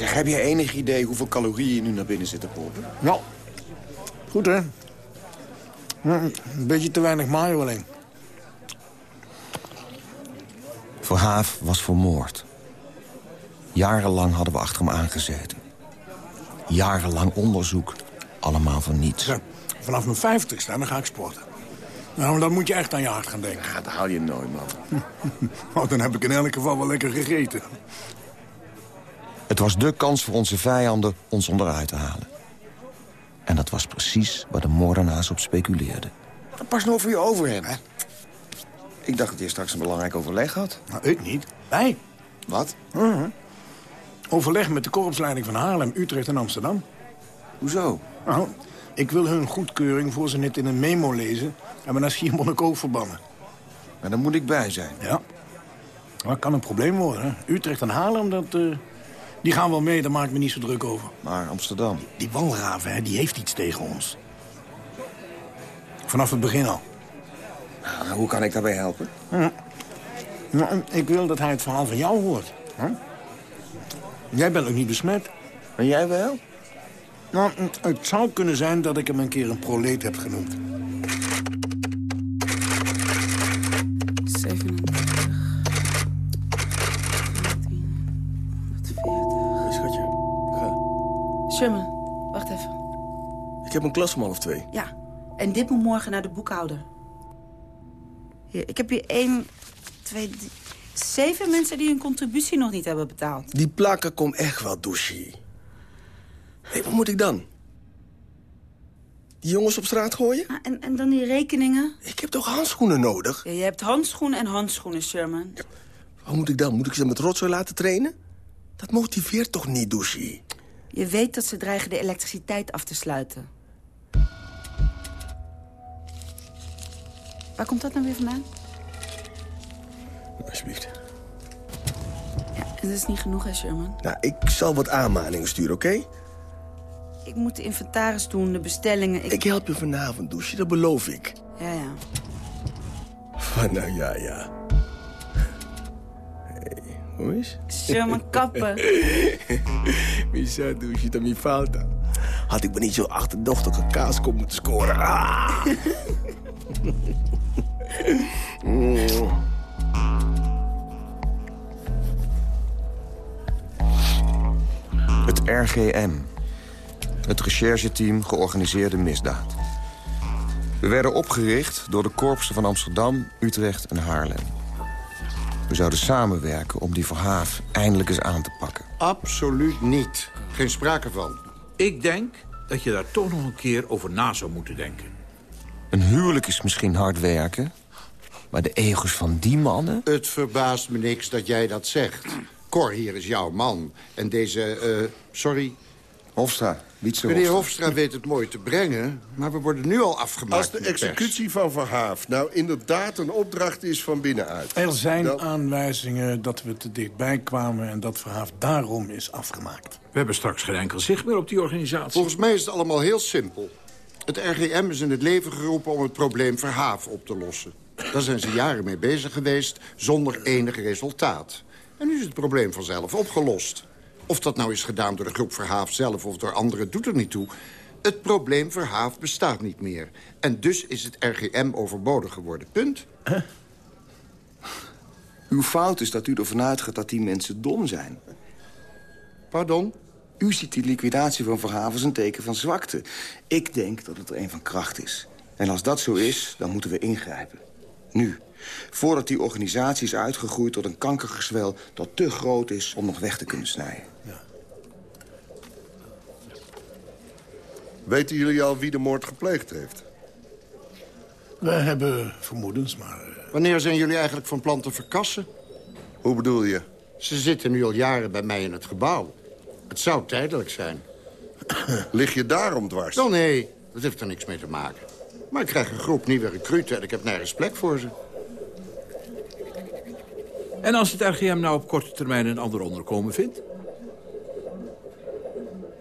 Zeg, heb je enig idee hoeveel calorieën je nu naar binnen zit te pompen? Nou, goed hè. Een beetje te weinig mayo alleen. Verhaaf was vermoord. Jarenlang hadden we achter hem aangezeten. Jarenlang onderzoek, allemaal voor niets. Ja, vanaf mijn vijftigste, dan ga ik sporten. Nou, dan moet je echt aan je hart gaan denken. Ja, dat haal je nooit, man. oh, dan heb ik in elk geval wel lekker gegeten. Het was de kans voor onze vijanden ons onderuit te halen. En dat was precies waar de moordenaars op speculeerden. Pas nou voor je over hè? Ik dacht dat je straks een belangrijk overleg had. Nou, ik niet. Wij. Wat? Uh -huh. Overleg met de korpsleiding van Haarlem, Utrecht en Amsterdam. Hoezo? Nou, ik wil hun goedkeuring voor ze net in een memo lezen... en me naar Schiermonnikoog verbannen. Maar daar moet ik bij zijn. Ja. Dat kan een probleem worden. Hè? Utrecht en Haarlem, dat, uh, die gaan wel mee, daar maak ik me niet zo druk over. Maar Amsterdam? Die walraven, hè, die heeft iets tegen ons. Vanaf het begin al. Nou, hoe kan ik daarbij helpen? Ja. Nou, ik wil dat hij het verhaal van jou hoort. Huh? Jij bent ook niet besmet. En jij wel? Nou, het zou kunnen zijn dat ik hem een keer een proleet heb genoemd. Sherman, wacht even. Ik heb een klas om half twee. Ja, en dit moet morgen naar de boekhouder. Hier, ik heb hier één, twee, drie, zeven mensen die hun contributie nog niet hebben betaald. Die plakken komt echt wel douche. Hé, hey, wat moet ik dan? Die jongens op straat gooien? Ah, en, en dan die rekeningen? Ik heb toch handschoenen nodig? Ja, je hebt handschoenen en handschoenen, Sherman. Ja, wat moet ik dan? Moet ik ze met rotzooi laten trainen? Dat motiveert toch niet, douche? Je weet dat ze dreigen de elektriciteit af te sluiten. Waar komt dat nou weer vandaan? Alsjeblieft. Ja, en dat is niet genoeg, hè, Sherman? Nou, ik zal wat aanmaningen sturen, oké? Ik moet de inventaris doen, de bestellingen. Ik... help je vanavond douchen, dat beloof ik. Ja, ja. Van nou ja, ja. Is? Sherman, kappen. Wie zou douchen dan niet fout Had ik me niet zo achterdochtige kaas komen moeten scoren. Ah. Mm. Het RGM. Het rechercheteam georganiseerde misdaad. We werden opgericht door de korpsen van Amsterdam, Utrecht en Haarlem. We zouden samenwerken om die verhaaf eindelijk eens aan te pakken. Absoluut niet. Geen sprake van. Ik denk dat je daar toch nog een keer over na zou moeten denken. Een huwelijk is misschien hard werken... maar de egos van die mannen... Het verbaast me niks dat jij dat zegt. Cor hier is jouw man. En deze, eh, sorry... Hofstra, Wietse Meneer Hofstra. Hofstra weet het mooi te brengen, maar we worden nu al afgemaakt Als de pers. executie van Verhaaf nou inderdaad een opdracht is van binnenuit... Er zijn dan- aanwijzingen dat we te dichtbij kwamen... en dat Verhaaf daarom is afgemaakt. We hebben straks geen enkel zicht meer op die organisatie. Volgens mij is het allemaal heel simpel. Het RGM is in het leven geroepen om het probleem Verhaaf op te lossen. Daar zijn ze jaren mee bezig geweest, zonder enig resultaat. En nu is het probleem vanzelf opgelost. Of dat nou is gedaan door de groep Verhaaf zelf of door anderen, doet er niet toe. Het probleem Verhaaf bestaat niet meer. En dus is het RGM overbodig geworden. Punt. Uw fout is dat u ervan uitgaat dat die mensen dom zijn. Pardon? U ziet die liquidatie van Verhaven als een teken van zwakte. Ik denk dat het er een van kracht is. En als dat zo is, dan moeten we ingrijpen. Nu. Voordat die organisatie is uitgegroeid tot een kankergezwel... dat te groot is om nog weg te kunnen snijden. Weten jullie al wie de moord gepleegd heeft? We hebben vermoedens, maar... eh, Wanneer zijn jullie eigenlijk van plan te verkassen? Hoe bedoel je? Ze zitten nu al jaren bij mij in het gebouw. Het zou tijdelijk zijn. Lig je daarom dwars? Wel nee, dat heeft er niks mee te maken. Maar ik krijg een groep nieuwe recruten en ik heb nergens plek voor ze. En als het RGM nou op korte termijn een ander onderkomen vindt?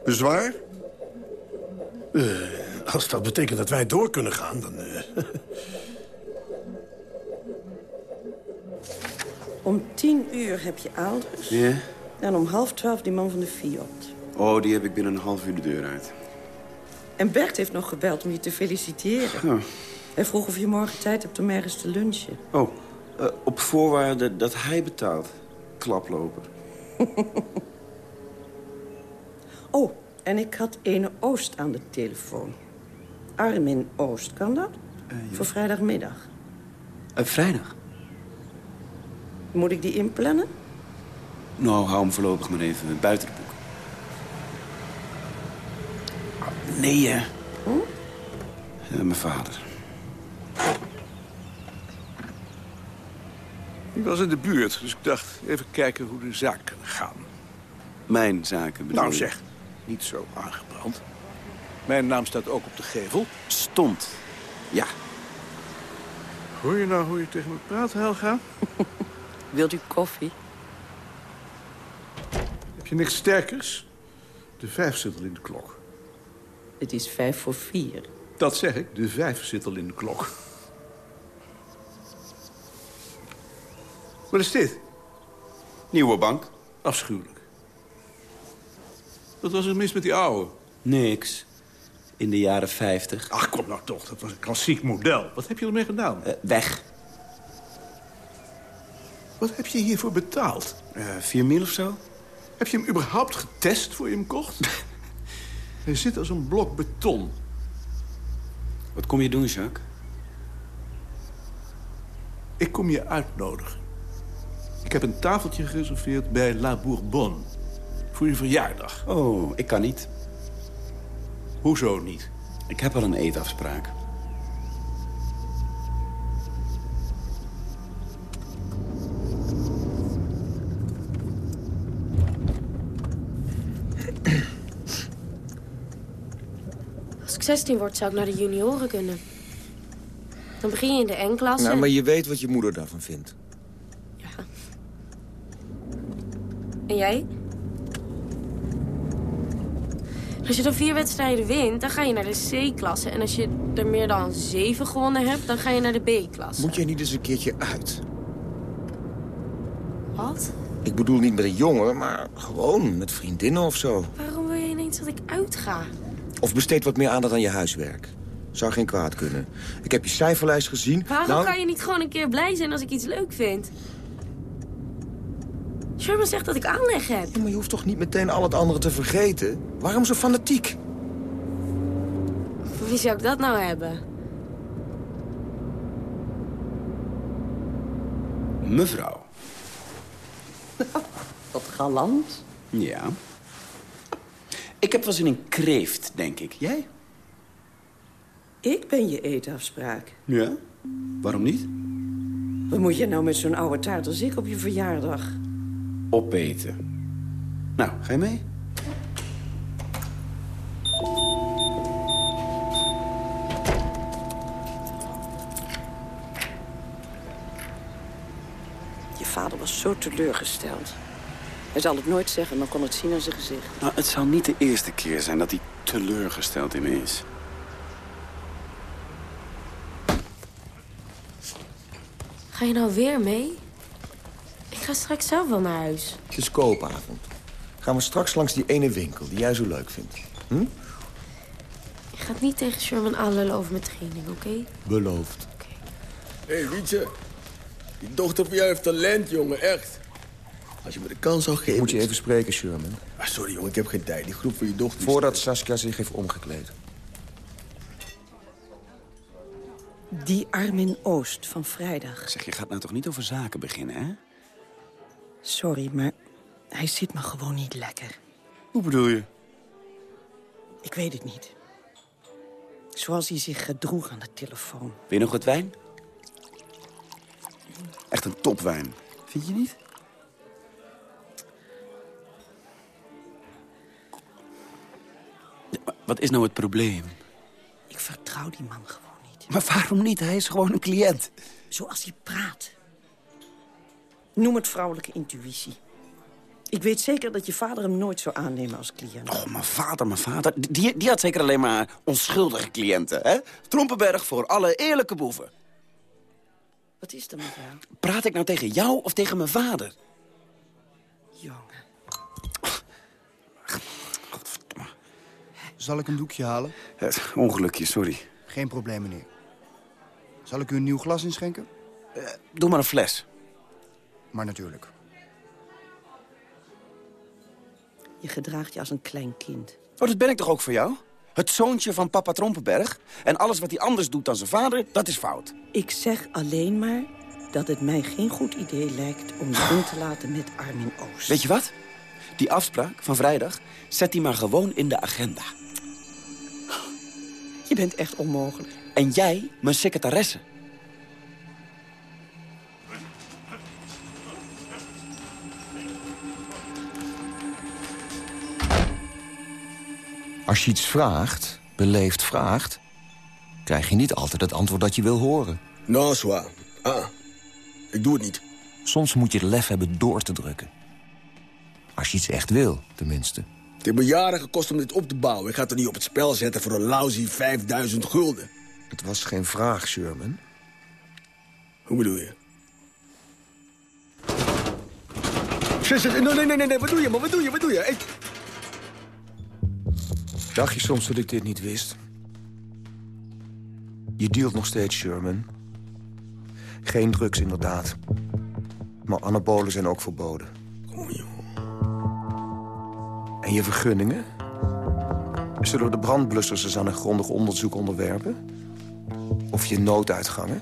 Bezwaar? Eh, als dat betekent dat wij door kunnen gaan, dan... eh, Om tien uur heb je Alders. Ja? En om half twaalf die man van de Fiat. Oh, die heb ik binnen een half uur de deur uit. En Bert heeft nog gebeld om je te feliciteren. Oh, Hij vroeg of je morgen tijd hebt om ergens te lunchen. oh eh, op voorwaarde dat hij betaalt. Klaploper. Oh, en ik had ene Oost aan de telefoon. Armin Oost, kan dat? Voor vrijdagmiddag. Eh, vrijdag? Moet ik die inplannen? Nou, hou hem voorlopig maar even buiten de boek. Nee, hè? Ja, mijn vader. Ik was in de buurt, dus ik dacht even kijken hoe de zaken gaan. Mijn zaken bedoel Nou zeg, niet zo aangebrand. Mijn naam staat ook op de gevel. Stond. Ja. Hoor je nou hoe je tegen me praat, Helga? Wilt u koffie? Heb je niks sterkers? De vijf zit al in de klok. Het is vijf voor vier. Dat zeg ik, de vijf zit al in de klok. Wat is dit? Nieuwe bank. Afschuwelijk. Wat was er mis met die oude? Niks. In de jaren 50. Ach, kom nou toch. Dat was een klassiek model. Wat heb je ermee gedaan? weg. Wat heb je hiervoor betaald? Eh, vier mil of zo? Heb je hem überhaupt getest voor je hem kocht? Hij zit als een blok beton. Wat kom je doen, Jacques? Ik kom je uitnodigen. Ik heb een tafeltje gereserveerd bij La Bourbonne. Voor je verjaardag. Oh, ik kan niet. Hoezo niet? Ik heb al een eetafspraak. Als ik 16 word, zou ik naar de junioren kunnen. Dan begin je in de N-klasse. Nou, maar je weet wat je moeder daarvan vindt. En jij? Als je dan vier wedstrijden wint, dan ga je naar de C-klasse. En als je er meer dan zeven gewonnen hebt, dan ga je naar de B-klasse. Moet jij niet eens een keertje uit? Wat? Ik bedoel niet met een jongen, maar gewoon met vriendinnen of zo. Waarom wil je ineens dat ik uitga? Of besteed wat meer aandacht aan je huiswerk. Zou geen kwaad kunnen. Ik heb je cijferlijst gezien. Waarom Nou, kan je niet gewoon een keer blij zijn als ik iets leuk vind? Sherman zegt dat ik aanleg heb. Ja, maar je hoeft toch niet meteen al het andere te vergeten? Waarom zo fanatiek? Wie zou ik dat nou hebben? Mevrouw. Wat galant. Ja. Ik heb wel zin in kreeft, denk ik. Jij? Ik ben je eetafspraak. Ja. Waarom niet? Wat moet je nou met zo'n oude taart als ik op je verjaardag? Opeten. Nou, ga je mee? Je vader was zo teleurgesteld. Hij zal het nooit zeggen, maar kon het zien aan zijn gezicht. Nou, het zal niet de eerste keer zijn dat hij teleurgesteld in me is. Ga je nou weer mee? Ga straks zelf wel naar huis. Het is koopavond. Gaan we straks langs die ene winkel die jij zo leuk vindt. Hm? Je gaat niet tegen Sherman aanlullen over mijn training, oké? Beloofd. Hé, hey, Wietje. Die dochter van jou heeft talent, jongen, echt. Als je me de kans zou geven... Moet je even spreken, Sherman. Ah, sorry, jongen, ik heb geen tijd. Die groep van je dochter... Voordat Saskia zich heeft omgekleed. Die Armin Oost van vrijdag. Zeg, je gaat nou toch niet over zaken beginnen, hè? Sorry, maar hij zit me gewoon niet lekker. Hoe bedoel je? Ik weet het niet. Zoals hij zich gedroeg aan de telefoon. Wil je nog wat wijn? Echt een topwijn. Vind je niet? Wat is nou het probleem? Ik vertrouw die man gewoon niet. Maar waarom niet? Hij is gewoon een cliënt. Zoals hij praat. Noem het vrouwelijke intuïtie. Ik weet zeker dat je vader hem nooit zou aannemen als cliënt. Oh, mijn vader, mijn vader. Die, die had zeker alleen maar onschuldige cliënten, hè? Trompenberg voor alle eerlijke boeven. Wat is er met jou? Praat ik nou tegen jou of tegen mijn vader? Jongen. Zal ik een doekje halen? Het ongelukje, sorry. Geen probleem, meneer. Zal ik u een nieuw glas inschenken? Doe maar een fles. Maar natuurlijk. Je gedraagt je als een klein kind. Oh, dat ben ik toch ook voor jou? Het zoontje van papa Trompenberg. En alles wat hij anders doet dan zijn vader, dat is fout. Ik zeg alleen maar dat het mij geen goed idee lijkt om je in te laten met Armin Oost. Weet je wat? Die afspraak van vrijdag, zet die maar gewoon in de agenda. Je bent echt onmogelijk. En jij, mijn secretaresse. Als je iets vraagt, beleefd vraagt... krijg je niet altijd het antwoord dat je wil horen. Nou, zwaar. Ah, ik doe het niet. Soms moet je de lef hebben door te drukken. Als je iets echt wil, tenminste. Het heeft me jaren gekost om dit op te bouwen. Ik ga het er niet op het spel zetten voor een lousy 5000 gulden. Het was geen vraag, Sherman. Hoe bedoel je? Nee, nee, nee, nee, wat doe je, man? Wat doe je, wat doe je? Ik... Dacht je soms dat ik dit niet wist? Je dealt nog steeds, Sherman. Geen drugs, inderdaad. Maar anabolen zijn ook verboden. Oh, joh. En je vergunningen? Zullen de brandblussers eens aan een grondig onderzoek onderwerpen? Of je nooduitgangen?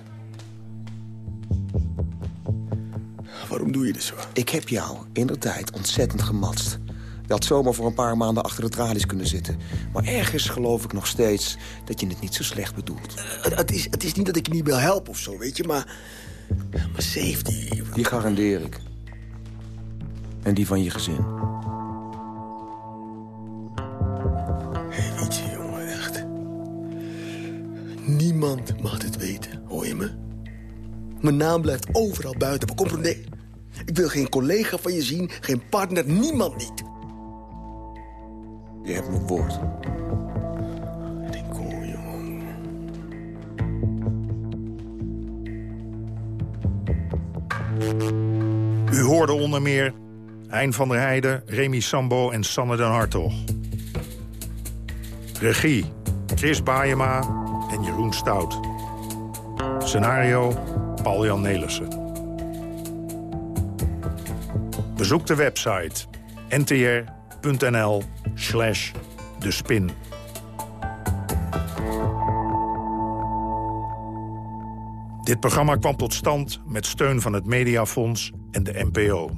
Waarom doe je dit zo? Ik heb jou in de tijd ontzettend gematst. Je had zomaar voor een paar maanden achter de tralies kunnen zitten. Maar ergens geloof ik nog steeds dat je het niet zo slecht bedoelt. Het, het is, het is niet dat ik je niet wil helpen of zo, weet je, maar... Maar safety... Die garandeer ik. En die van je gezin. Hey, weet je, jongen, echt. Niemand mag dit weten, hoor je me? Mijn naam blijft overal buiten, comprende? Ik wil geen collega van je zien, geen partner, niemand niet. Je hebt mijn woord. U hoorde onder meer Hein van der Heijden, Remy Sambo en Sanne den Hartog. Regie, Chris Baayema en Jeroen Stout. Scenario, Paul-Jan Nelissen. Bezoek de website ntr.nl slash de spin. Dit programma kwam tot stand met steun van het Mediafonds en de NPO.